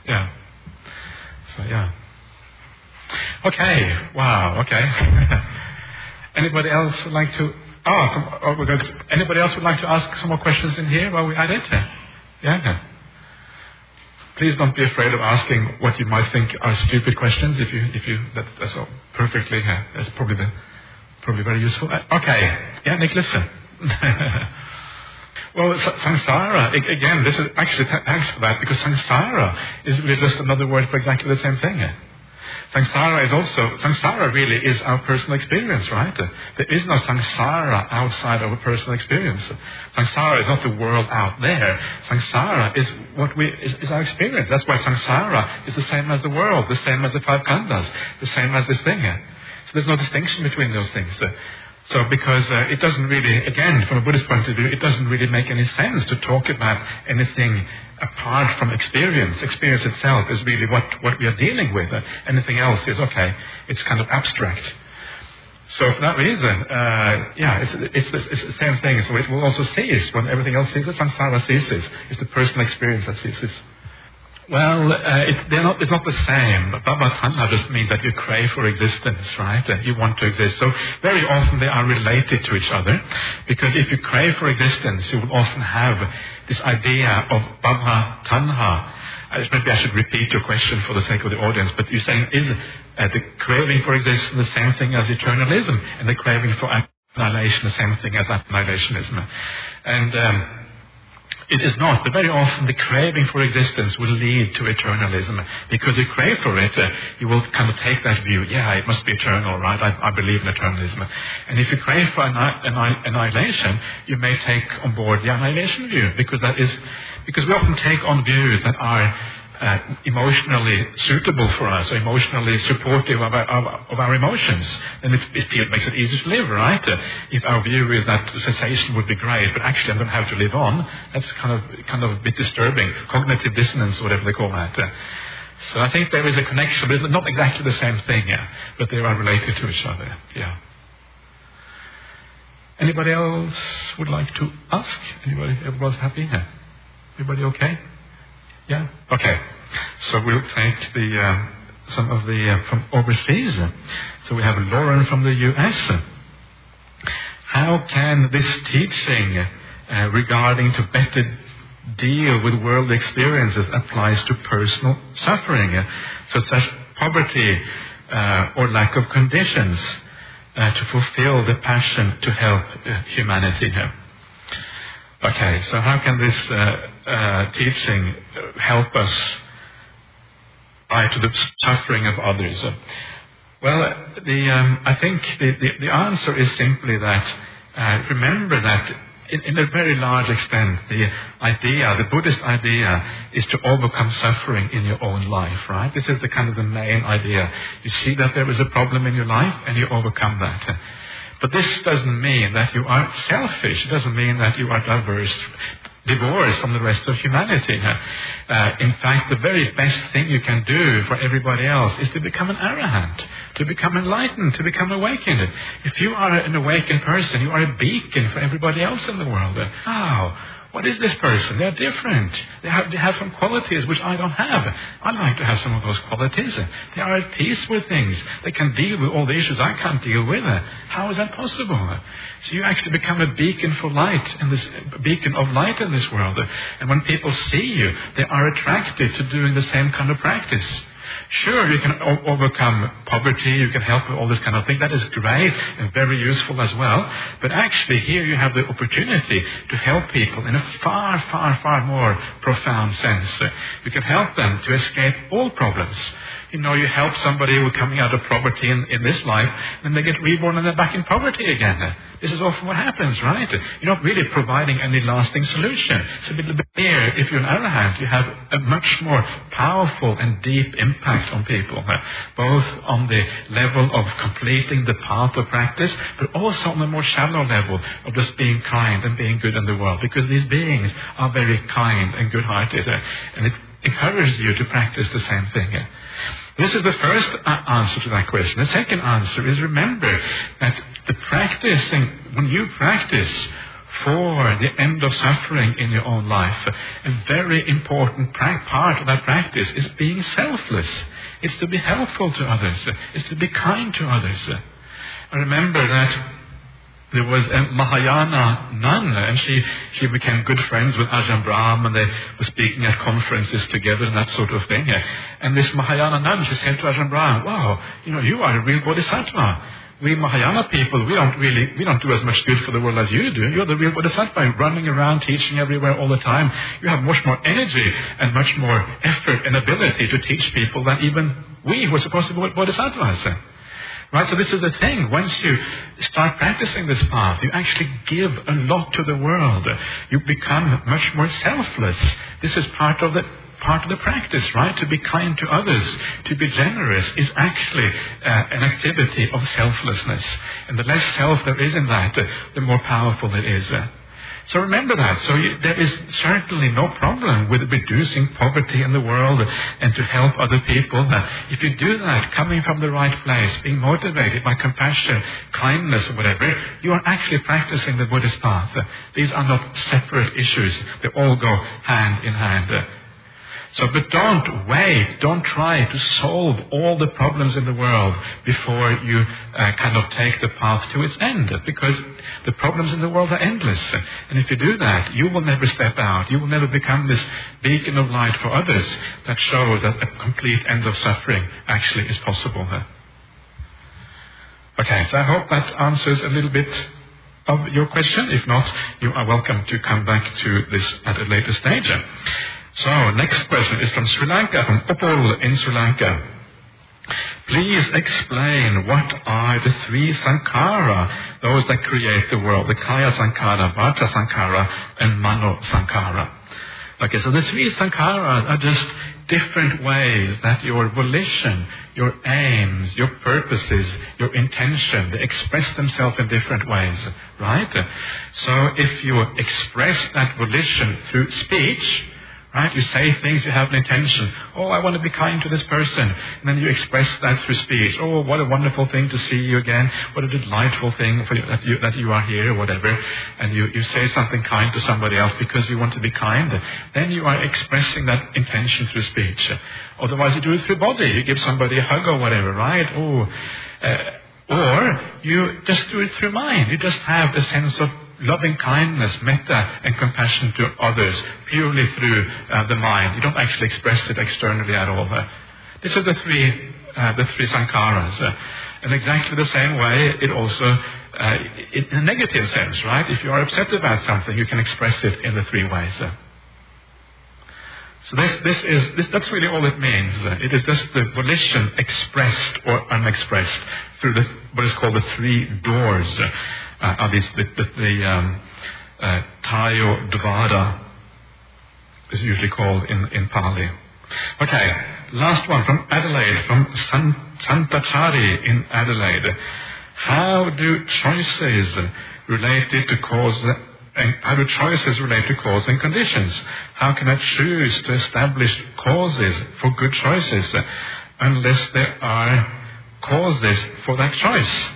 Yeah. So yeah. Okay. Wow. Okay. anybody else would like to? Oh, oh, we're going to, anybody else would like to ask some more questions in here while we add it? Yeah. Please don't be afraid of asking what you might think are stupid questions. If you, if you, that, that's all perfectly. Uh, that's probably the, probably very useful. Uh, okay. Yeah, Nick, listen. Well, samsara, again, this is actually, thanks for that, because samsara is just another word for exactly the same thing. Samsara is also, samsara really is our personal experience, right? There is no samsara outside of a personal experience. Samsara is not the world out there. Samsara is what we, is, is our experience. That's why samsara is the same as the world, the same as the five khandhas, the same as this thing. So there's no distinction between those things. So because uh, it doesn't really, again, from a Buddhist point of view, it doesn't really make any sense to talk about anything apart from experience. Experience itself is really what, what we are dealing with. Uh, anything else is, okay, it's kind of abstract. So for that reason, uh, yeah, it's, it's, it's, the same thing. So it will also cease when everything else ceases. Samsara ceases. It's the personal experience that ceases. Well, uh, it, not, it's not the same. Bhava just means that you crave for existence, right? And you want to exist. So very often they are related to each other. Because if you crave for existence, you will often have this idea of Bhava Tanha. Maybe I should repeat your question for the sake of the audience, but you're saying, is uh, the craving for existence the same thing as eternalism? And the craving for annihilation the same thing as annihilationism? And... Um, it is not, but very often the craving for existence will lead to eternalism. Because you crave for it, uh, you will kind of take that view, yeah, it must be eternal, right? I, I believe in eternalism. And if you crave for an annihilation, you may take on board the annihilation view, because that is, because we often take on views that are uh, emotionally suitable for us, emotionally supportive of our, of, of our emotions, then it, it, makes it easier to live, right? Uh, if our view is that cessation would be great, but actually I'm going to have to live on, that's kind of kind of a bit disturbing. Cognitive dissonance, whatever they call that. Uh, so I think there is a connection, but not exactly the same thing, yeah, but they are related to each other, yeah. Anybody else would like to ask? Anybody? Everybody's happy? Yeah. Everybody okay? Yeah? Okay. So we'll take the, uh, some of the, uh, from overseas. So we have Lauren from the US. How can this teaching uh, regarding to better deal with world experiences applies to personal suffering, so such poverty uh, or lack of conditions uh, to fulfill the passion to help uh, humanity? Okay, so how can this uh, teaching help us by to the suffering of others? Well, the, um, I think the, the, the, answer is simply that uh, remember that in, in, a very large extent, the idea, the Buddhist idea, is to overcome suffering in your own life, right? This is the kind of the main idea. You see that there is a problem in your life, and you overcome that. But this doesn't mean that you are selfish. It doesn't mean that you are diverse, divorced from the rest of humanity. Uh, in fact, the very best thing you can do for everybody else is to become an arahant, to become enlightened, to become awakened. If you are an awakened person, you are a beacon for everybody else in the world. Wow. What is this person? They're different. They have, they have some qualities which I don't have. I'd like to have some of those qualities. They are at peace with things. They can deal with all the issues I can't deal with. How is that possible? So you actually become a beacon for light in this beacon of light in this world. And when people see you, they are attracted to doing the same kind of practice. Sure, you can o- overcome poverty, you can help with all this kind of thing. That is great and very useful as well. But actually, here you have the opportunity to help people in a far, far, far more profound sense. You can help them to escape all problems. You know, you help somebody who's coming out of poverty in, in this life, and they get reborn and they're back in poverty again. This is often what happens, right? You're not really providing any lasting solution. It's a bit here, if you're other hand, you have a much more powerful and deep impact on people, both on the level of completing the path of practice, but also on the more shallow level of just being kind and being good in the world, because these beings are very kind and good-hearted, and it encourages you to practice the same thing. This is the first uh, answer to that question. The second answer is remember that the practicing, when you practice for the end of suffering in your own life, a very important part of that practice is being selfless. It's to be helpful to others. It's to be kind to others. Remember that there was a Mahayana nun, and she, she became good friends with Ajahn Brahm, and they were speaking at conferences together and that sort of thing. And this Mahayana nun, she said to Ajahn Brahm, wow, you know, you are a real bodhisattva. We Mahayana people, we don't really, we don't do as much good for the world as you do. You're the real bodhisattva, running around, teaching everywhere all the time. You have much more energy and much more effort and ability to teach people than even we who are supposed to be bodhisattvas. Right? So this is the thing. Once you start practicing this path, you actually give a lot to the world. You become much more selfless. This is part of the part of the practice, right? To be kind to others, to be generous is actually uh, an activity of selflessness. And the less self there is in that, uh, the more powerful it is. Uh, so remember that. So you, there is certainly no problem with reducing poverty in the world and to help other people. Uh, if you do that, coming from the right place, being motivated by compassion, kindness, or whatever, you are actually practicing the Buddhist path. Uh, these are not separate issues. They all go hand in hand. So, but don't wait. Don't try to solve all the problems in the world before you uh, kind of take the path to its end, because the problems in the world are endless. And if you do that, you will never step out. You will never become this beacon of light for others that shows that a complete end of suffering actually is possible. Okay, so I hope that answers a little bit of your question. If not, you are welcome to come back to this at a later stage. So, next question is from Sri Lanka, from Upul in Sri Lanka. Please explain what are the three sankhara, those that create the world, the kaya sankhara, vaci sankhara, and mano sankhara. Okay, so the three sankharas are just different ways that your volition, your aims, your purposes, your intention, they express themselves in different ways, right? So if you express that volition through speech, Right? You say things, you have an intention. Oh, I want to be kind to this person. And then you express that through speech. Oh, what a wonderful thing to see you again. What a delightful thing you, that, you, that you are here, or whatever. And you, you say something kind to somebody else because you want to be kind. Then you are expressing that intention through speech. Otherwise, you do it through body. You give somebody a hug or whatever, right? Oh, uh, or you just do it through mind. You just have a sense of loving kindness, metta, and compassion to others purely through uh, the mind. You don't actually express it externally at all. Uh, these are the three, uh, the three sankharas. Uh, in exactly the same way, it also, uh, in a negative sense, right? If you are upset about something, you can express it in the three ways. Uh. So this, this is, this, that's really all it means. It is just the volition expressed or unexpressed through the, what is called the three doors uh, are these, the, the, the um, uh, Tayo Dvara is usually called in, in Pali. Okay, last one from Adelaide, from San, Santachari in Adelaide. How do choices related to cause and how do choices relate to cause and conditions? How can I choose to establish causes for good choices unless there are causes for that choice?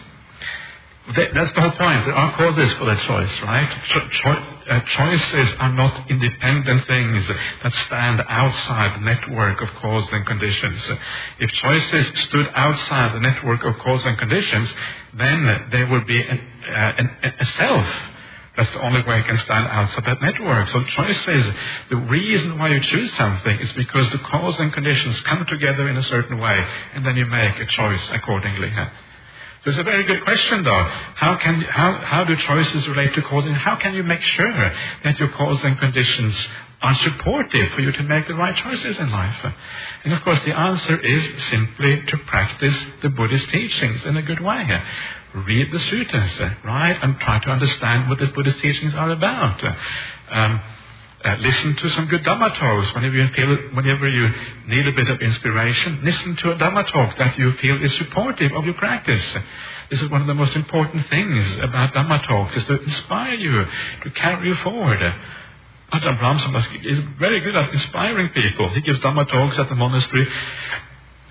That's the whole point. There are causes for that choice, right? Cho- cho- uh, choices are not independent things that stand outside the network of cause and conditions. If choices stood outside the network of cause and conditions, then there would be an, uh, an, a self that's the only way it can stand outside that network. So choice is the reason why you choose something is because the cause and conditions come together in a certain way, and then you make a choice accordingly. It's a very good question, though. How can how how do choices relate to cause, how can you make sure that your cause and conditions are supportive for you to make the right choices in life? And of course, the answer is simply to practice the Buddhist teachings in a good way read the suttas, right, and try to understand what the Buddhist teachings are about. Um, uh, listen to some good Dhamma talks whenever you feel, whenever you need a bit of inspiration. Listen to a Dhamma talk that you feel is supportive of your practice. This is one of the most important things about Dhamma talks is to inspire you, to carry you forward. Ajahn Brahmsamdas is very good at inspiring people. He gives Dhamma talks at the monastery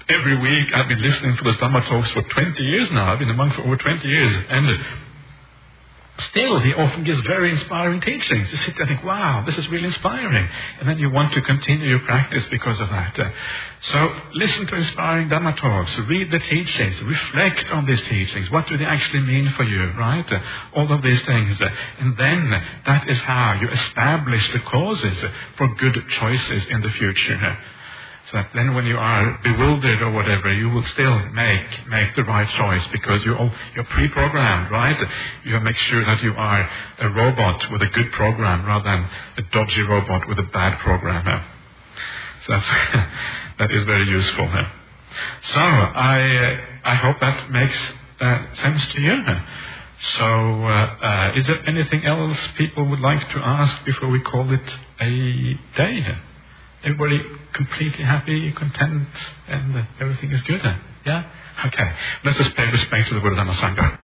every week. I've been listening to the Dhamma talks for 20 years now. I've been a monk for over 20 years. And still, he often gives very inspiring teachings. You sit there and think, wow, this is really inspiring. And then you want to continue your practice because of that. Uh, so listen to inspiring Dhamma talks. Read the teachings. Reflect on these teachings. What do they actually mean for you, right? Uh, all of these things. Uh, and then that is how you establish the causes for good choices in the future. So that then when you are bewildered or whatever, you will still make, make the right choice because you're, you're pre-programmed, right? You make sure that you are a robot with a good program rather than a dodgy robot with a bad program. So that's, that is very useful. So I, I hope that makes uh, sense to you. So, uh, uh, is there anything else people would like to ask before we call it a day? Everybody completely happy, content, and everything is good? Yeah? Okay. Let's just pay respect to the Buddha Dhamma Sangha.